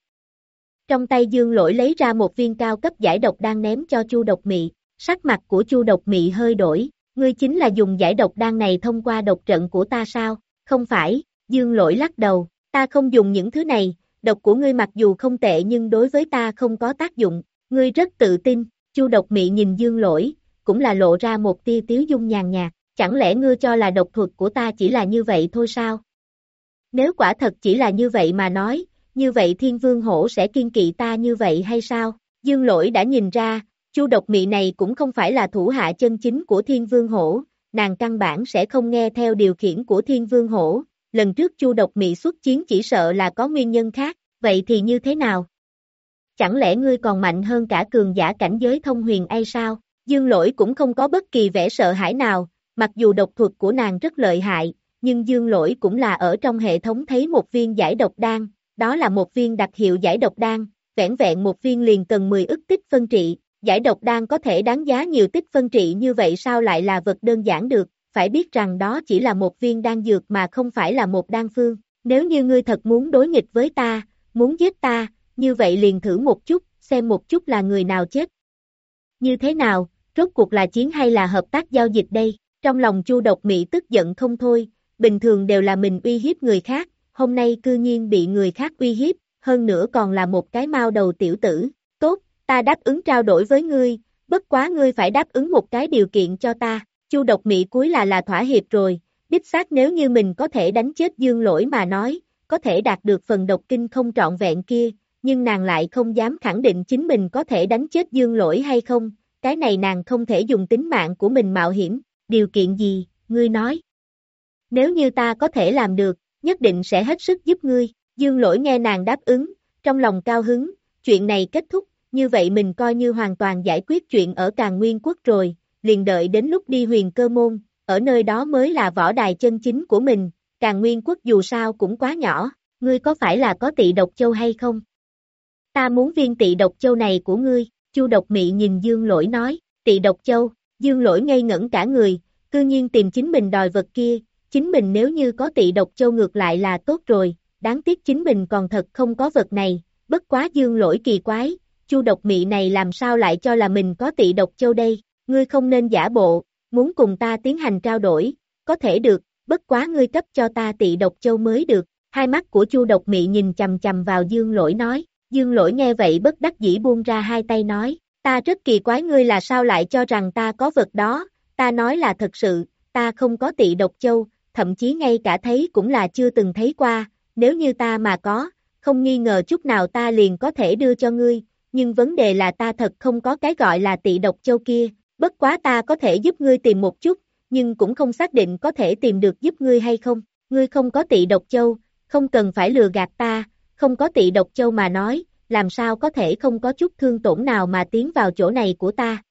Trong tay Dương Lỗi lấy ra một viên cao cấp giải độc đan ném cho Chu Độc Mị, sắc mặt của Chu Độc Mị hơi đổi, ngươi chính là dùng giải độc đan này thông qua độc trận của ta sao? Không phải, Dương Lỗi lắc đầu, ta không dùng những thứ này, độc của ngươi mặc dù không tệ nhưng đối với ta không có tác dụng, ngươi rất tự tin, Chu Độc Mị nhìn Dương Lỗi, cũng là lộ ra một tia tiếu dung nhàn nhạt, chẳng lẽ ngươi cho là độc thuật của ta chỉ là như vậy thôi sao? Nếu quả thật chỉ là như vậy mà nói, như vậy thiên vương hổ sẽ kiên kỵ ta như vậy hay sao? Dương lỗi đã nhìn ra, chu độc mị này cũng không phải là thủ hạ chân chính của thiên vương hổ, nàng căn bản sẽ không nghe theo điều khiển của thiên vương hổ, lần trước chu độc mị xuất chiến chỉ sợ là có nguyên nhân khác, vậy thì như thế nào? Chẳng lẽ ngươi còn mạnh hơn cả cường giả cảnh giới thông huyền hay sao? Dương lỗi cũng không có bất kỳ vẻ sợ hãi nào, mặc dù độc thuật của nàng rất lợi hại, nhưng dương lỗi cũng là ở trong hệ thống thấy một viên giải độc đan, đó là một viên đặc hiệu giải độc đan, vẹn vẹn một viên liền cần 10 ức tích phân trị, giải độc đan có thể đáng giá nhiều tích phân trị như vậy sao lại là vật đơn giản được, phải biết rằng đó chỉ là một viên đan dược mà không phải là một đan phương, nếu như ngươi thật muốn đối nghịch với ta, muốn giết ta, như vậy liền thử một chút, xem một chút là người nào chết. Như thế nào, rốt cuộc là chiến hay là hợp tác giao dịch đây, trong lòng chu độc mỹ tức giận không thôi, bình thường đều là mình uy hiếp người khác, hôm nay cư nhiên bị người khác uy hiếp, hơn nữa còn là một cái mau đầu tiểu tử, tốt, ta đáp ứng trao đổi với ngươi, bất quá ngươi phải đáp ứng một cái điều kiện cho ta, chu độc mỹ cuối là là thỏa hiệp rồi, đích xác nếu như mình có thể đánh chết dương lỗi mà nói, có thể đạt được phần độc kinh không trọn vẹn kia, nhưng nàng lại không dám khẳng định chính mình có thể đánh chết dương lỗi hay không, cái này nàng không thể dùng tính mạng của mình mạo hiểm, điều kiện gì, ngươi nói. Nếu như ta có thể làm được, nhất định sẽ hết sức giúp ngươi, dương lỗi nghe nàng đáp ứng, trong lòng cao hứng, chuyện này kết thúc, như vậy mình coi như hoàn toàn giải quyết chuyện ở càng nguyên quốc rồi, liền đợi đến lúc đi huyền cơ môn, ở nơi đó mới là võ đài chân chính của mình, càng nguyên quốc dù sao cũng quá nhỏ, ngươi có phải là có tị độc châu hay không? Ta muốn viên tị độc châu này của ngươi, chu độc mị nhìn dương lỗi nói, tị độc châu, dương lỗi ngây ngẩn cả người, cư nhiên tìm chính mình đòi vật kia, chính mình nếu như có tị độc châu ngược lại là tốt rồi, đáng tiếc chính mình còn thật không có vật này, bất quá dương lỗi kỳ quái, chu độc mị này làm sao lại cho là mình có tị độc châu đây, ngươi không nên giả bộ, muốn cùng ta tiến hành trao đổi, có thể được, bất quá ngươi cấp cho ta tị độc châu mới được, hai mắt của chu độc mị nhìn chầm chầm vào dương lỗi nói, dương lỗi nghe vậy bất đắc dĩ buông ra hai tay nói, ta rất kỳ quái ngươi là sao lại cho rằng ta có vật đó, ta nói là thật sự, ta không có tị độc châu, thậm chí ngay cả thấy cũng là chưa từng thấy qua, nếu như ta mà có, không nghi ngờ chút nào ta liền có thể đưa cho ngươi, nhưng vấn đề là ta thật không có cái gọi là tị độc châu kia, bất quá ta có thể giúp ngươi tìm một chút, nhưng cũng không xác định có thể tìm được giúp ngươi hay không, ngươi không có tị độc châu, không cần phải lừa gạt ta, không có tị độc châu mà nói, làm sao có thể không có chút thương tổn nào mà tiến vào chỗ này của ta.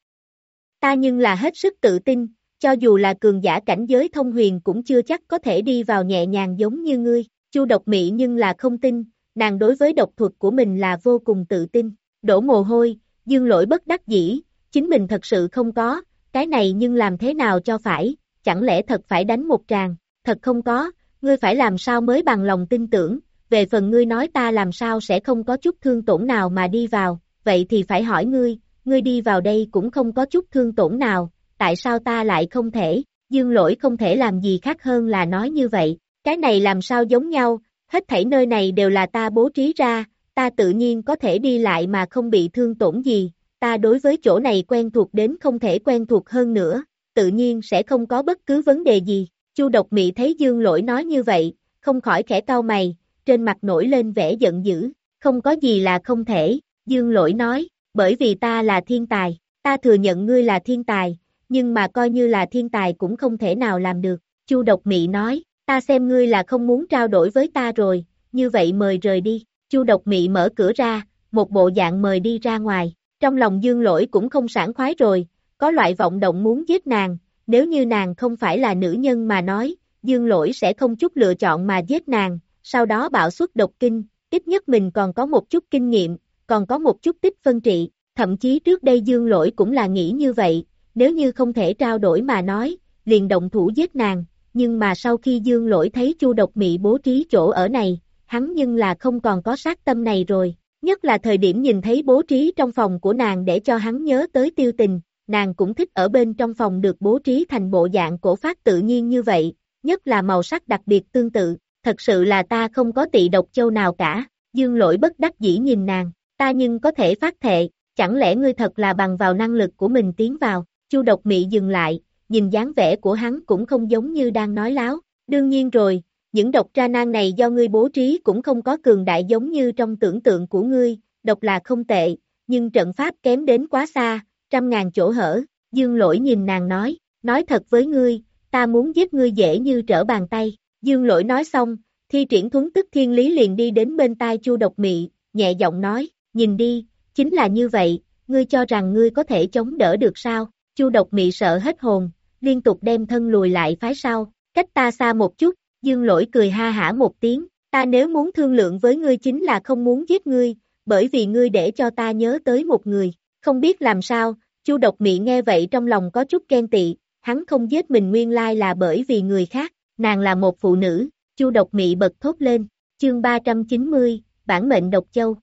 Ta nhưng là hết sức tự tin, cho dù là cường giả cảnh giới thông huyền cũng chưa chắc có thể đi vào nhẹ nhàng giống như ngươi, chu độc mị nhưng là không tin, nàng đối với độc thuật của mình là vô cùng tự tin, đổ mồ hôi, dương lỗi bất đắc dĩ, chính mình thật sự không có, cái này nhưng làm thế nào cho phải, chẳng lẽ thật phải đánh một tràng, thật không có, ngươi phải làm sao mới bằng lòng tin tưởng, về phần ngươi nói ta làm sao sẽ không có chút thương tổn nào mà đi vào, vậy thì phải hỏi ngươi, ngươi đi vào đây cũng không có chút thương tổn nào, tại sao ta lại không thể, dương lỗi không thể làm gì khác hơn là nói như vậy, cái này làm sao giống nhau, hết thảy nơi này đều là ta bố trí ra, ta tự nhiên có thể đi lại mà không bị thương tổn gì, ta đối với chỗ này quen thuộc đến không thể quen thuộc hơn nữa, tự nhiên sẽ không có bất cứ vấn đề gì. Chu độc mị thấy dương lỗi nói như vậy, không khỏi khẽ cau mày, trên mặt nổi lên vẻ giận dữ, không có gì là không thể, dương lỗi nói, bởi vì ta là thiên tài, ta thừa nhận ngươi là thiên tài, nhưng mà coi như là thiên tài cũng không thể nào làm được, Chu độc mị nói, ta xem ngươi là không muốn trao đổi với ta rồi, như vậy mời rời đi, Chu độc mị mở cửa ra, một bộ dạng mời đi ra ngoài, trong lòng dương lỗi cũng không sảng khoái rồi, có loại vọng động muốn giết nàng, nếu như nàng không phải là nữ nhân mà nói, dương lỗi sẽ không chút lựa chọn mà giết nàng, sau đó bạo suất độc kinh, ít nhất mình còn có một chút kinh nghiệm, còn có một chút tích phân trị, thậm chí trước đây dương lỗi cũng là nghĩ như vậy, nếu như không thể trao đổi mà nói, liền động thủ giết nàng, nhưng mà sau khi dương lỗi thấy chu độc mị bố trí chỗ ở này, hắn nhưng là không còn có sát tâm này rồi, nhất là thời điểm nhìn thấy bố trí trong phòng của nàng để cho hắn nhớ tới tiêu tình, nàng cũng thích ở bên trong phòng được bố trí thành bộ dạng cổ phát tự nhiên như vậy, nhất là màu sắc đặc biệt tương tự, thật sự là ta không có tị độc châu nào cả, dương lỗi bất đắc dĩ nhìn nàng, ta nhưng có thể phát thệ, chẳng lẽ ngươi thật là bằng vào năng lực của mình tiến vào, chu độc mị dừng lại, nhìn dáng vẻ của hắn cũng không giống như đang nói láo, đương nhiên rồi, những độc tra nan này do ngươi bố trí cũng không có cường đại giống như trong tưởng tượng của ngươi, độc là không tệ, nhưng trận pháp kém đến quá xa, trăm ngàn chỗ hở, dương lỗi nhìn nàng nói, nói thật với ngươi, ta muốn giết ngươi dễ như trở bàn tay, dương lỗi nói xong, thi triển thuấn tức thiên lý liền đi đến bên tai chu độc mị, nhẹ giọng nói, nhìn đi, chính là như vậy, ngươi cho rằng ngươi có thể chống đỡ được sao, chu độc mị sợ hết hồn, liên tục đem thân lùi lại phái sau, cách ta xa một chút, dương lỗi cười ha hả một tiếng, ta nếu muốn thương lượng với ngươi chính là không muốn giết ngươi, bởi vì ngươi để cho ta nhớ tới một người, không biết làm sao, Chu độc mị nghe vậy trong lòng có chút ghen tị, hắn không giết mình nguyên lai là bởi vì người khác, nàng là một phụ nữ, Chu độc mị bật thốt lên, chương 390, bản mệnh độc châu.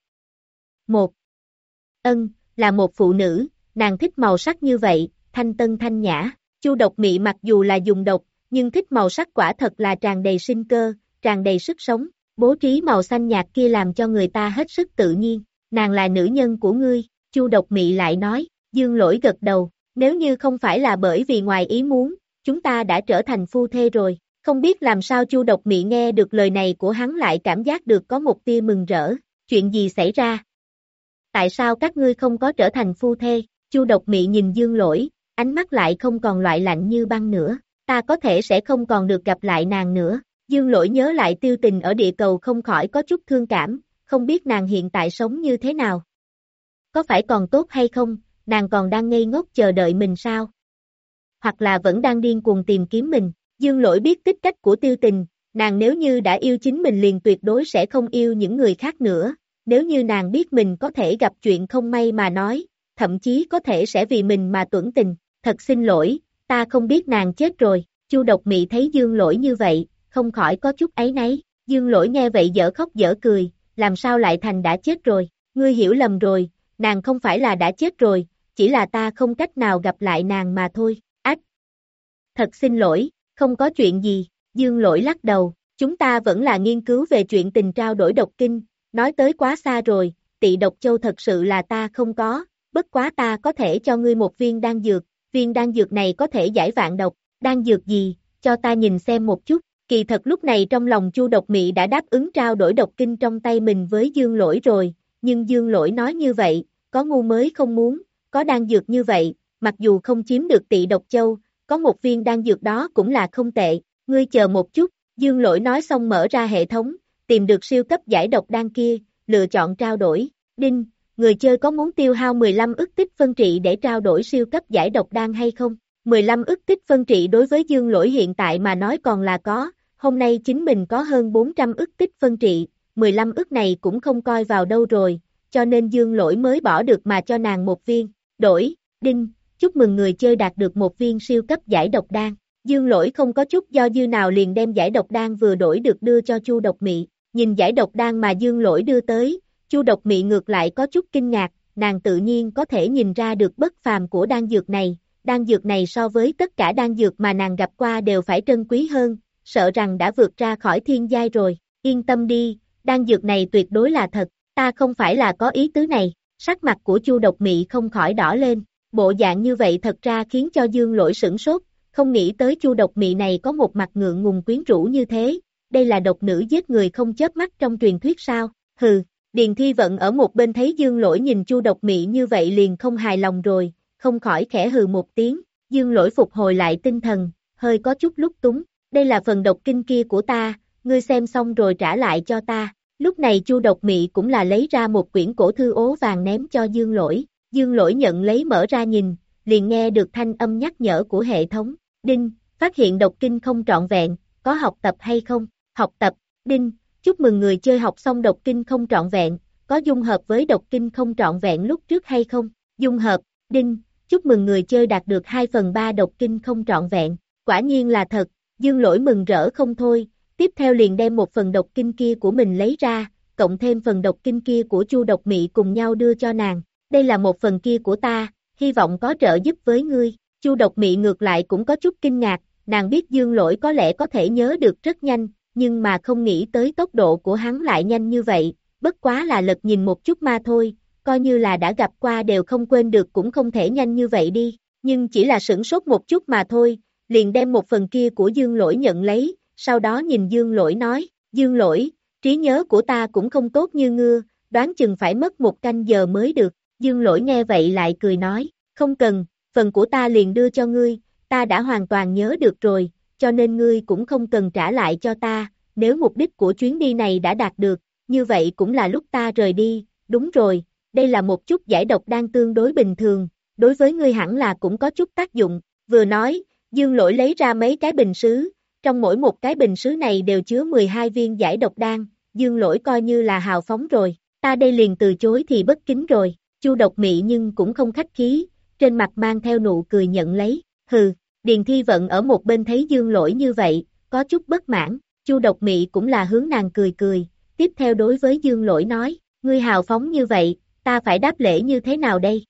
1. Ân, là một phụ nữ, nàng thích màu sắc như vậy, thanh tân thanh nhã, Chu độc mị mặc dù là dùng độc, nhưng thích màu sắc quả thật là tràn đầy sinh cơ, tràn đầy sức sống, bố trí màu xanh nhạt kia làm cho người ta hết sức tự nhiên, nàng là nữ nhân của ngươi, Chu độc mị lại nói, Dương lỗi gật đầu, nếu như không phải là bởi vì ngoài ý muốn, chúng ta đã trở thành phu thê rồi, không biết làm sao Chu độc mị nghe được lời này của hắn lại cảm giác được có một tia mừng rỡ, chuyện gì xảy ra? Tại sao các ngươi không có trở thành phu thê? Chu độc mị nhìn dương lỗi, ánh mắt lại không còn loại lạnh như băng nữa, ta có thể sẽ không còn được gặp lại nàng nữa. Dương lỗi nhớ lại tiêu tình ở địa cầu không khỏi có chút thương cảm, không biết nàng hiện tại sống như thế nào. Có phải còn tốt hay không, nàng còn đang ngây ngốc chờ đợi mình sao? Hoặc là vẫn đang điên cuồng tìm kiếm mình, dương lỗi biết tích cách của tiêu tình, nàng nếu như đã yêu chính mình liền tuyệt đối sẽ không yêu những người khác nữa, nếu như nàng biết mình có thể gặp chuyện không may mà nói, thậm chí có thể sẽ vì mình mà tuẩn tình, thật xin lỗi, ta không biết nàng chết rồi, chu độc mị thấy dương lỗi như vậy, không khỏi có chút ấy nấy, dương lỗi nghe vậy dở khóc dở cười, làm sao lại thành đã chết rồi, ngươi hiểu lầm rồi, nàng không phải là đã chết rồi, chỉ là ta không cách nào gặp lại nàng mà thôi, ách. Thật xin lỗi, không có chuyện gì, dương lỗi lắc đầu, chúng ta vẫn là nghiên cứu về chuyện tình trao đổi độc kinh, nói tới quá xa rồi, tị độc châu thật sự là ta không có, bất quá ta có thể cho ngươi một viên đan dược, viên đan dược này có thể giải vạn độc, đan dược gì, cho ta nhìn xem một chút, kỳ thật lúc này trong lòng chu độc mị đã đáp ứng trao đổi độc kinh trong tay mình với dương lỗi rồi, nhưng dương lỗi nói như vậy, có ngu mới không muốn, có đan dược như vậy, mặc dù không chiếm được tị độc châu, có một viên đan dược đó cũng là không tệ, ngươi chờ một chút, dương lỗi nói xong mở ra hệ thống, tìm được siêu cấp giải độc đan kia, lựa chọn trao đổi, đinh, người chơi có muốn tiêu hao 15 ức tích phân trị để trao đổi siêu cấp giải độc đan hay không? 15 ức tích phân trị đối với dương lỗi hiện tại mà nói còn là có, hôm nay chính mình có hơn 400 ức tích phân trị, 15 ức này cũng không coi vào đâu rồi, cho nên dương lỗi mới bỏ được mà cho nàng một viên, đổi, đinh, chúc mừng người chơi đạt được một viên siêu cấp giải độc đan. Dương lỗi không có chút do dư nào liền đem giải độc đan vừa đổi được đưa cho chu độc mị, nhìn giải độc đan mà dương lỗi đưa tới, chu độc mị ngược lại có chút kinh ngạc, nàng tự nhiên có thể nhìn ra được bất phàm của đan dược này, đan dược này so với tất cả đan dược mà nàng gặp qua đều phải trân quý hơn, sợ rằng đã vượt ra khỏi thiên giai rồi, yên tâm đi, đan dược này tuyệt đối là thật, ta không phải là có ý tứ này, sắc mặt của chu độc mị không khỏi đỏ lên, bộ dạng như vậy thật ra khiến cho dương lỗi sửng sốt, không nghĩ tới chu độc mị này có một mặt ngượng ngùng quyến rũ như thế, đây là độc nữ giết người không chớp mắt trong truyền thuyết sao, hừ, Điền Thi Vận ở một bên thấy dương lỗi nhìn chu độc mị như vậy liền không hài lòng rồi, không khỏi khẽ hừ một tiếng, dương lỗi phục hồi lại tinh thần, hơi có chút lúc túng, đây là phần độc kinh kia của ta, ngươi xem xong rồi trả lại cho ta, lúc này chu độc mị cũng là lấy ra một quyển cổ thư ố vàng ném cho dương lỗi, dương lỗi nhận lấy mở ra nhìn, liền nghe được thanh âm nhắc nhở của hệ thống, đinh, phát hiện độc kinh không trọn vẹn, có học tập hay không, học tập, đinh, chúc mừng người chơi học xong độc kinh không trọn vẹn, có dung hợp với độc kinh không trọn vẹn lúc trước hay không, dung hợp, đinh, chúc mừng người chơi đạt được 2 phần 3 độc kinh không trọn vẹn, quả nhiên là thật, dương lỗi mừng rỡ không thôi, tiếp theo liền đem một phần độc kinh kia của mình lấy ra, cộng thêm phần độc kinh kia của chu độc mị cùng nhau đưa cho nàng, đây là một phần kia của ta, hy vọng có trợ giúp với ngươi, chu độc mị ngược lại cũng có chút kinh ngạc, nàng biết dương lỗi có lẽ có thể nhớ được rất nhanh, nhưng mà không nghĩ tới tốc độ của hắn lại nhanh như vậy, bất quá là lật nhìn một chút mà thôi, coi như là đã gặp qua đều không quên được cũng không thể nhanh như vậy đi, nhưng chỉ là sửng sốt một chút mà thôi, liền đem một phần kia của dương lỗi nhận lấy, sau đó nhìn dương lỗi nói, dương lỗi, trí nhớ của ta cũng không tốt như ngưa, đoán chừng phải mất một canh giờ mới được, dương lỗi nghe vậy lại cười nói, không cần, phần của ta liền đưa cho ngươi, ta đã hoàn toàn nhớ được rồi, cho nên ngươi cũng không cần trả lại cho ta, nếu mục đích của chuyến đi này đã đạt được, như vậy cũng là lúc ta rời đi, đúng rồi, đây là một chút giải độc đang tương đối bình thường, đối với ngươi hẳn là cũng có chút tác dụng, vừa nói, dương lỗi lấy ra mấy cái bình sứ, trong mỗi một cái bình sứ này đều chứa 12 viên giải độc đan, dương lỗi coi như là hào phóng rồi, ta đây liền từ chối thì bất kính rồi, chu độc mị nhưng cũng không khách khí, trên mặt mang theo nụ cười nhận lấy, hừ, Điền Thi Vận ở một bên thấy dương lỗi như vậy, có chút bất mãn, chu độc mị cũng là hướng nàng cười cười, tiếp theo đối với dương lỗi nói, ngươi hào phóng như vậy, ta phải đáp lễ như thế nào đây?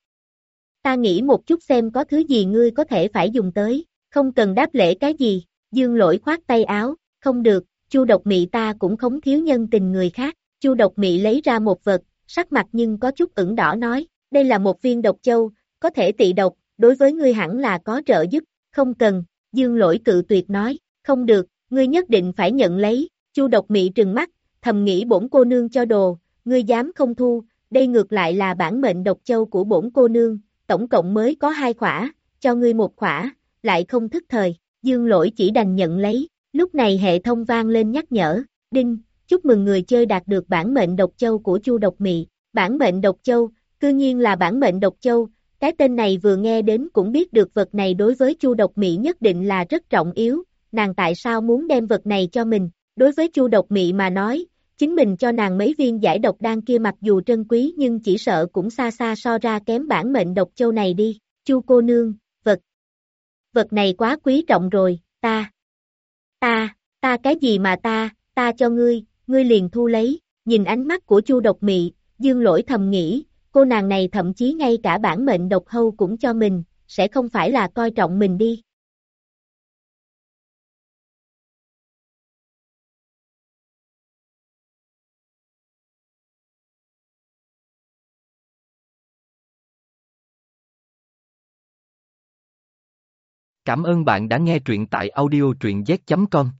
Ta nghĩ một chút xem có thứ gì ngươi có thể phải dùng tới, không cần đáp lễ cái gì, dương lỗi khoát tay áo, không được, chu độc mị ta cũng không thiếu nhân tình người khác, chu độc mị lấy ra một vật, sắc mặt nhưng có chút ửng đỏ nói, đây là một viên độc châu, có thể tị độc, đối với ngươi hẳn là có trợ giúp, không cần, dương lỗi cự tuyệt nói, không được, ngươi nhất định phải nhận lấy, chu độc mị trừng mắt, thầm nghĩ bổn cô nương cho đồ, ngươi dám không thu, đây ngược lại là bản mệnh độc châu của bổn cô nương, tổng cộng mới có hai khỏa, cho ngươi một khỏa, lại không thức thời, dương lỗi chỉ đành nhận lấy, lúc này hệ thông vang lên nhắc nhở, đinh, chúc mừng người chơi đạt được bản mệnh độc châu của chu độc mị, bản mệnh độc châu, cư nhiên là bản mệnh độc châu, cái tên này vừa nghe đến cũng biết được vật này đối với chu độc Mỹ nhất định là rất trọng yếu, nàng tại sao muốn đem vật này cho mình, đối với chu độc Mỹ mà nói, chính mình cho nàng mấy viên giải độc đan kia mặc dù trân quý nhưng chỉ sợ cũng xa xa so ra kém bản mệnh độc châu này đi, chu cô nương, vật. Vật này quá quý trọng rồi, ta. Ta, ta cái gì mà ta, ta cho ngươi, ngươi liền thu lấy, nhìn ánh mắt của chu độc Mỹ, dương lỗi thầm nghĩ, cô nàng này thậm chí ngay cả bản mệnh độc hâu cũng cho mình, sẽ không phải là coi trọng mình đi. Cảm ơn bạn đã nghe truyện tại audiotruyenz.com.